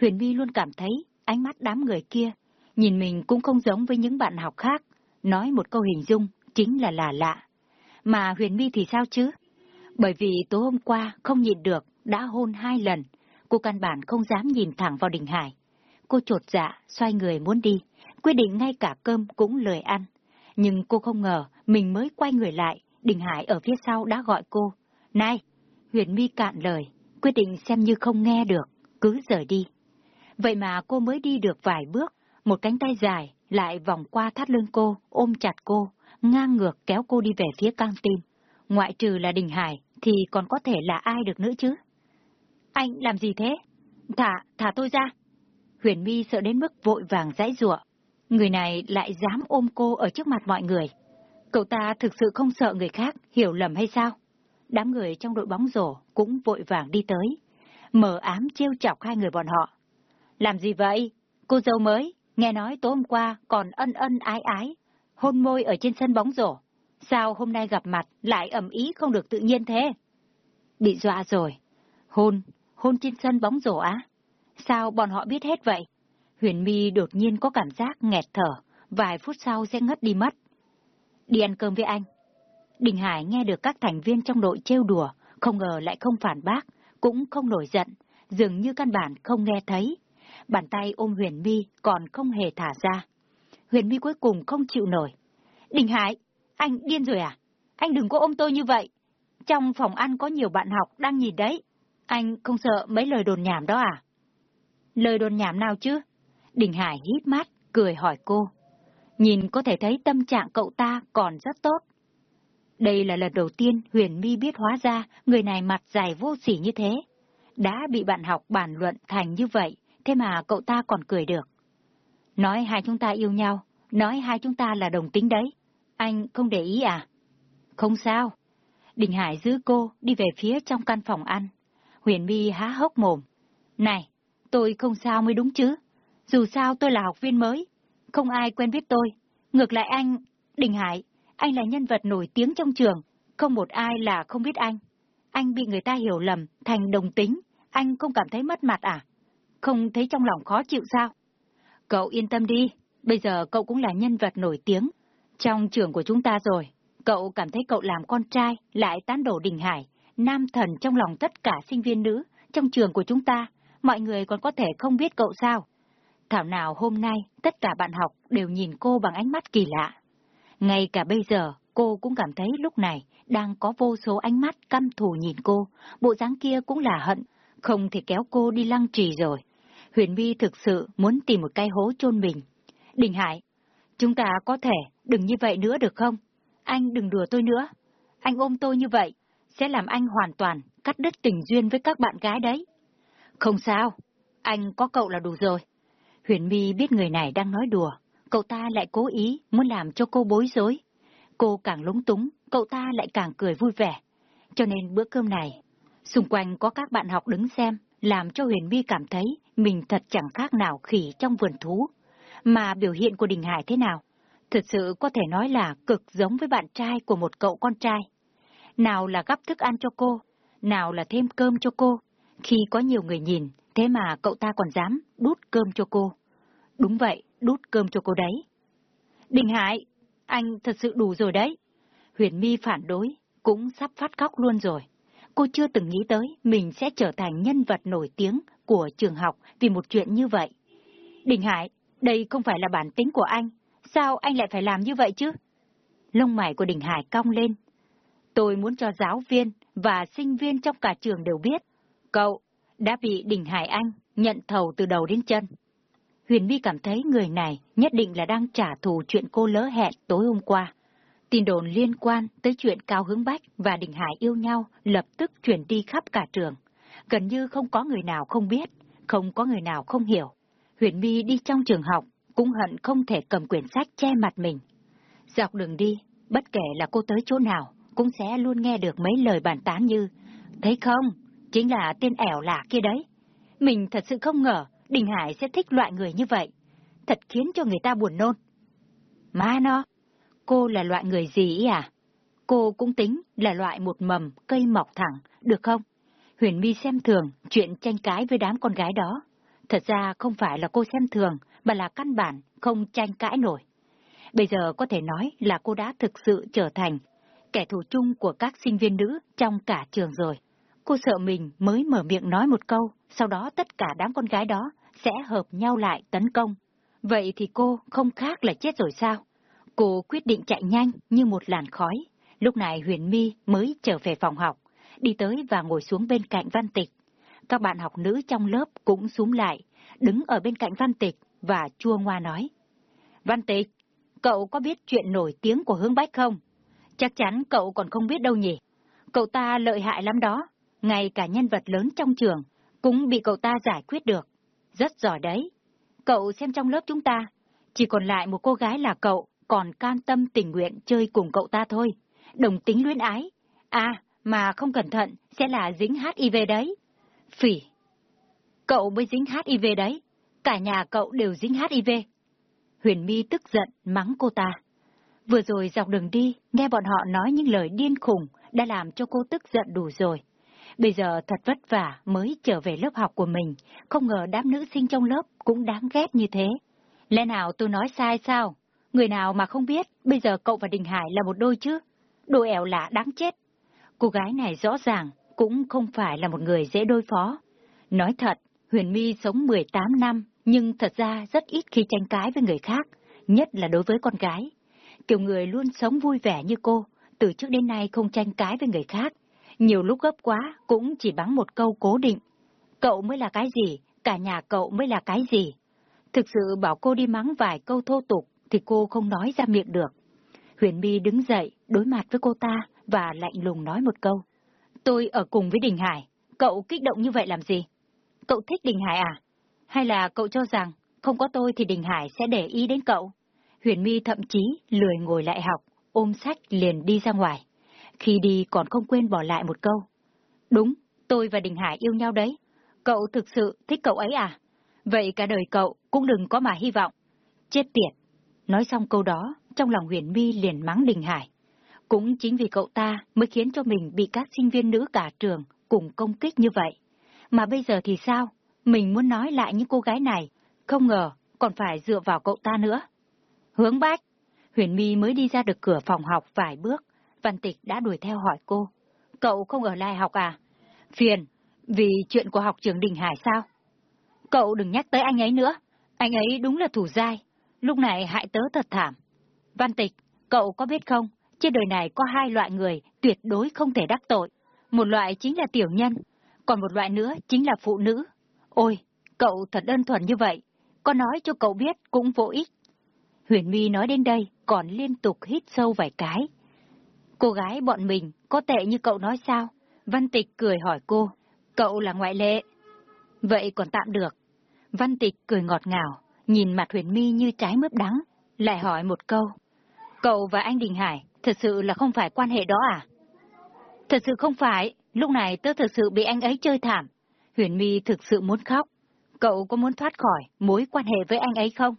Huyền My luôn cảm thấy ánh mắt đám người kia, nhìn mình cũng không giống với những bạn học khác. Nói một câu hình dung chính là là lạ. Mà Huyền My thì sao chứ? Bởi vì tối hôm qua không nhịn được, đã hôn hai lần, cô căn bản không dám nhìn thẳng vào Đình Hải. Cô trột dạ, xoay người muốn đi, quyết định ngay cả cơm cũng lười ăn. Nhưng cô không ngờ, mình mới quay người lại, Đình Hải ở phía sau đã gọi cô. Này! Huyền My cạn lời, quyết định xem như không nghe được, cứ rời đi. Vậy mà cô mới đi được vài bước, một cánh tay dài lại vòng qua thắt lưng cô, ôm chặt cô, ngang ngược kéo cô đi về phía căng tin. Ngoại trừ là Đình Hải, thì còn có thể là ai được nữa chứ? Anh làm gì thế? Thả, thả tôi ra. Huyền My sợ đến mức vội vàng dãy giụa. Người này lại dám ôm cô ở trước mặt mọi người. Cậu ta thực sự không sợ người khác hiểu lầm hay sao? Đám người trong đội bóng rổ cũng vội vàng đi tới. Mở ám trêu chọc hai người bọn họ. Làm gì vậy? Cô dâu mới, nghe nói tối hôm qua còn ân ân ái ái, hôn môi ở trên sân bóng rổ. Sao hôm nay gặp mặt lại ẩm ý không được tự nhiên thế? Bị dọa rồi. Hôn, hôn trên sân bóng rổ á? Sao bọn họ biết hết vậy? Huyền My đột nhiên có cảm giác nghẹt thở, vài phút sau sẽ ngất đi mất. Đi ăn cơm với anh. Đình Hải nghe được các thành viên trong đội trêu đùa, không ngờ lại không phản bác, cũng không nổi giận, dường như căn bản không nghe thấy. Bàn tay ôm Huyền Mi còn không hề thả ra. Huyền Mi cuối cùng không chịu nổi. Đình Hải, anh điên rồi à? Anh đừng có ôm tôi như vậy. Trong phòng ăn có nhiều bạn học đang nhìn đấy. Anh không sợ mấy lời đồn nhảm đó à? Lời đồn nhảm nào chứ? Đình Hải hít mắt, cười hỏi cô. Nhìn có thể thấy tâm trạng cậu ta còn rất tốt. Đây là lần đầu tiên Huyền Mi biết hóa ra người này mặt dài vô sỉ như thế. Đã bị bạn học bàn luận thành như vậy, thế mà cậu ta còn cười được. Nói hai chúng ta yêu nhau, nói hai chúng ta là đồng tính đấy. Anh không để ý à? Không sao. Đình Hải giữ cô đi về phía trong căn phòng ăn. Huyền My há hốc mồm. Này, tôi không sao mới đúng chứ. Dù sao tôi là học viên mới, không ai quen biết tôi. Ngược lại anh, Đình Hải, anh là nhân vật nổi tiếng trong trường, không một ai là không biết anh. Anh bị người ta hiểu lầm, thành đồng tính, anh không cảm thấy mất mặt à? Không thấy trong lòng khó chịu sao? Cậu yên tâm đi, bây giờ cậu cũng là nhân vật nổi tiếng. Trong trường của chúng ta rồi, cậu cảm thấy cậu làm con trai lại tán đổ Đình Hải, nam thần trong lòng tất cả sinh viên nữ, trong trường của chúng ta, mọi người còn có thể không biết cậu sao? Thảo nào hôm nay tất cả bạn học đều nhìn cô bằng ánh mắt kỳ lạ. Ngay cả bây giờ, cô cũng cảm thấy lúc này đang có vô số ánh mắt căm thù nhìn cô, bộ dáng kia cũng là hận, không thể kéo cô đi lăng trì rồi. Huyền Vi thực sự muốn tìm một cái hố chôn mình. Đình Hải, chúng ta có thể đừng như vậy nữa được không? Anh đừng đùa tôi nữa. Anh ôm tôi như vậy, sẽ làm anh hoàn toàn cắt đứt tình duyên với các bạn gái đấy. Không sao, anh có cậu là đủ rồi. Huyền My biết người này đang nói đùa, cậu ta lại cố ý muốn làm cho cô bối rối. Cô càng lúng túng, cậu ta lại càng cười vui vẻ. Cho nên bữa cơm này, xung quanh có các bạn học đứng xem, làm cho Huyền My cảm thấy mình thật chẳng khác nào khỉ trong vườn thú. Mà biểu hiện của Đình Hải thế nào? Thật sự có thể nói là cực giống với bạn trai của một cậu con trai. Nào là gắp thức ăn cho cô, nào là thêm cơm cho cô. Khi có nhiều người nhìn, thế mà cậu ta còn dám đút cơm cho cô. Đúng vậy, đút cơm cho cô đấy. Đình Hải, anh thật sự đủ rồi đấy. Huyền My phản đối, cũng sắp phát khóc luôn rồi. cô chưa từng nghĩ tới mình sẽ trở thành nhân vật nổi tiếng của trường học vì một chuyện như vậy. Đình Hải, đây không phải là bản tính của anh, sao anh lại phải làm như vậy chứ? Lông mày của Đình Hải cong lên. Tôi muốn cho giáo viên và sinh viên trong cả trường đều biết, cậu đã bị Đình Hải Anh nhận thầu từ đầu đến chân. Huyền My cảm thấy người này nhất định là đang trả thù chuyện cô lỡ hẹn tối hôm qua. Tin đồn liên quan tới chuyện Cao Hướng Bách và Đình Hải yêu nhau lập tức truyền đi khắp cả trường. Gần như không có người nào không biết, không có người nào không hiểu. Huyền My đi trong trường học, cũng hận không thể cầm quyển sách che mặt mình. Dọc đường đi, bất kể là cô tới chỗ nào, cũng sẽ luôn nghe được mấy lời bàn tán như Thấy không, chính là tên ẻo lạ kia đấy. Mình thật sự không ngờ Đình Hải sẽ thích loại người như vậy. Thật khiến cho người ta buồn nôn. Má nó, cô là loại người gì ý à? Cô cũng tính là loại một mầm cây mọc thẳng, được không? Huyền My xem thường chuyện tranh cãi với đám con gái đó. Thật ra không phải là cô xem thường, mà là căn bản không tranh cãi nổi. Bây giờ có thể nói là cô đã thực sự trở thành kẻ thù chung của các sinh viên nữ trong cả trường rồi. Cô sợ mình mới mở miệng nói một câu, sau đó tất cả đám con gái đó sẽ hợp nhau lại tấn công. Vậy thì cô không khác là chết rồi sao? Cô quyết định chạy nhanh như một làn khói. Lúc này Huyền My mới trở về phòng học, đi tới và ngồi xuống bên cạnh Văn Tịch. Các bạn học nữ trong lớp cũng xuống lại, đứng ở bên cạnh Văn Tịch và chua ngoa nói. Văn Tịch, cậu có biết chuyện nổi tiếng của Hương Bách không? Chắc chắn cậu còn không biết đâu nhỉ. Cậu ta lợi hại lắm đó, ngay cả nhân vật lớn trong trường cũng bị cậu ta giải quyết được. Rất giỏi đấy. Cậu xem trong lớp chúng ta, chỉ còn lại một cô gái là cậu, còn can tâm tình nguyện chơi cùng cậu ta thôi. Đồng tính luyến ái. À, mà không cẩn thận, sẽ là dính HIV đấy. Phỉ. Cậu mới dính HIV đấy. Cả nhà cậu đều dính HIV. Huyền My tức giận mắng cô ta. Vừa rồi dọc đường đi, nghe bọn họ nói những lời điên khùng đã làm cho cô tức giận đủ rồi. Bây giờ thật vất vả mới trở về lớp học của mình, không ngờ đám nữ sinh trong lớp cũng đáng ghét như thế. Lẽ nào tôi nói sai sao? Người nào mà không biết, bây giờ cậu và Đình Hải là một đôi chứ? Đồ ẻo lạ đáng chết. Cô gái này rõ ràng cũng không phải là một người dễ đối phó. Nói thật, Huyền My sống 18 năm, nhưng thật ra rất ít khi tranh cãi với người khác, nhất là đối với con gái. Kiểu người luôn sống vui vẻ như cô, từ trước đến nay không tranh cãi với người khác, nhiều lúc gấp quá cũng chỉ bắn một câu cố định. Cậu mới là cái gì, cả nhà cậu mới là cái gì. Thực sự bảo cô đi mắng vài câu thô tục thì cô không nói ra miệng được. Huyền My đứng dậy, đối mặt với cô ta và lạnh lùng nói một câu. Tôi ở cùng với Đình Hải, cậu kích động như vậy làm gì? Cậu thích Đình Hải à? Hay là cậu cho rằng không có tôi thì Đình Hải sẽ để ý đến cậu? Huyền My thậm chí lười ngồi lại học, ôm sách liền đi ra ngoài. Khi đi còn không quên bỏ lại một câu. Đúng, tôi và Đình Hải yêu nhau đấy. Cậu thực sự thích cậu ấy à? Vậy cả đời cậu cũng đừng có mà hy vọng. Chết tiệt! Nói xong câu đó, trong lòng huyền mi liền mắng Đình Hải. Cũng chính vì cậu ta mới khiến cho mình bị các sinh viên nữ cả trường cùng công kích như vậy. Mà bây giờ thì sao? Mình muốn nói lại những cô gái này, không ngờ còn phải dựa vào cậu ta nữa. Hướng bách! Huyền My mới đi ra được cửa phòng học vài bước, Văn Tịch đã đuổi theo hỏi cô. Cậu không ở lại học à? Phiền, vì chuyện của học trường Đình Hải sao? Cậu đừng nhắc tới anh ấy nữa, anh ấy đúng là thủ dai, lúc này hại tớ thật thảm. Văn Tịch, cậu có biết không, trên đời này có hai loại người tuyệt đối không thể đắc tội. Một loại chính là tiểu nhân, còn một loại nữa chính là phụ nữ. Ôi, cậu thật đơn thuần như vậy, có nói cho cậu biết cũng vô ích. Huyền My nói đến đây còn liên tục hít sâu vài cái, Cô gái bọn mình có tệ như cậu nói sao? Văn Tịch cười hỏi cô. Cậu là ngoại lệ. Vậy còn tạm được. Văn Tịch cười ngọt ngào, nhìn mặt Huyền My như trái mướp đắng, lại hỏi một câu. Cậu và anh Đình Hải thật sự là không phải quan hệ đó à? Thật sự không phải, lúc này tớ thật sự bị anh ấy chơi thảm. Huyền My thực sự muốn khóc. Cậu có muốn thoát khỏi mối quan hệ với anh ấy không?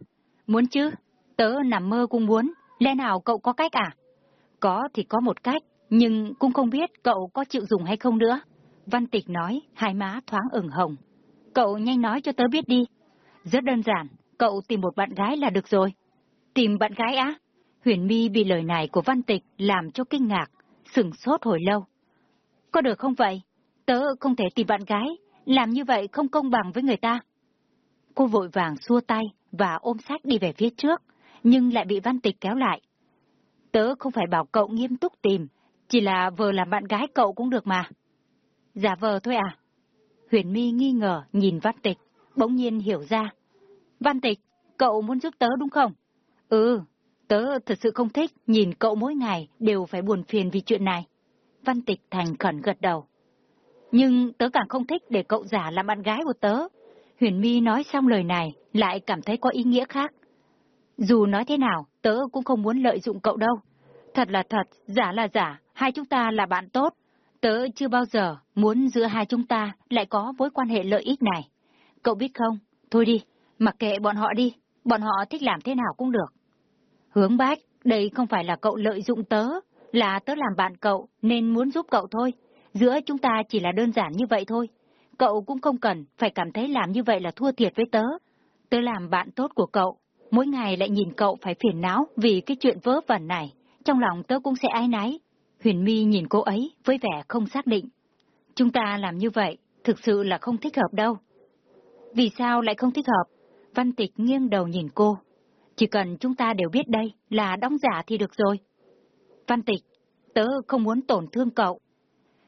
Muốn chứ? Tớ nằm mơ cũng muốn, lẽ nào cậu có cách à? Có thì có một cách, nhưng cũng không biết cậu có chịu dùng hay không nữa. Văn Tịch nói, hai má thoáng ửng hồng. Cậu nhanh nói cho tớ biết đi. Rất đơn giản, cậu tìm một bạn gái là được rồi. Tìm bạn gái á? Huyền Mi bị lời này của Văn Tịch làm cho kinh ngạc, sừng sốt hồi lâu. có được không vậy? Tớ không thể tìm bạn gái, làm như vậy không công bằng với người ta. Cô vội vàng xua tay và ôm sách đi về phía trước, nhưng lại bị Văn Tịch kéo lại. Tớ không phải bảo cậu nghiêm túc tìm, chỉ là vờ làm bạn gái cậu cũng được mà. Giả vờ thôi à? Huyền Mi nghi ngờ nhìn Văn Tịch, bỗng nhiên hiểu ra. Văn Tịch, cậu muốn giúp tớ đúng không? Ừ, tớ thật sự không thích nhìn cậu mỗi ngày đều phải buồn phiền vì chuyện này. Văn Tịch thành khẩn gật đầu. Nhưng tớ càng không thích để cậu giả làm bạn gái của tớ. Huyền My nói xong lời này, lại cảm thấy có ý nghĩa khác. Dù nói thế nào, tớ cũng không muốn lợi dụng cậu đâu. Thật là thật, giả là giả, hai chúng ta là bạn tốt. Tớ chưa bao giờ muốn giữa hai chúng ta lại có mối quan hệ lợi ích này. Cậu biết không? Thôi đi, mặc kệ bọn họ đi, bọn họ thích làm thế nào cũng được. Hướng bách, đây không phải là cậu lợi dụng tớ, là tớ làm bạn cậu nên muốn giúp cậu thôi. Giữa chúng ta chỉ là đơn giản như vậy thôi. Cậu cũng không cần phải cảm thấy làm như vậy là thua thiệt với tớ. Tớ làm bạn tốt của cậu, mỗi ngày lại nhìn cậu phải phiền não vì cái chuyện vớ vẩn này. Trong lòng tớ cũng sẽ ái náy. Huyền My nhìn cô ấy với vẻ không xác định. Chúng ta làm như vậy thực sự là không thích hợp đâu. Vì sao lại không thích hợp? Văn Tịch nghiêng đầu nhìn cô. Chỉ cần chúng ta đều biết đây là đóng giả thì được rồi. Văn Tịch, tớ không muốn tổn thương cậu.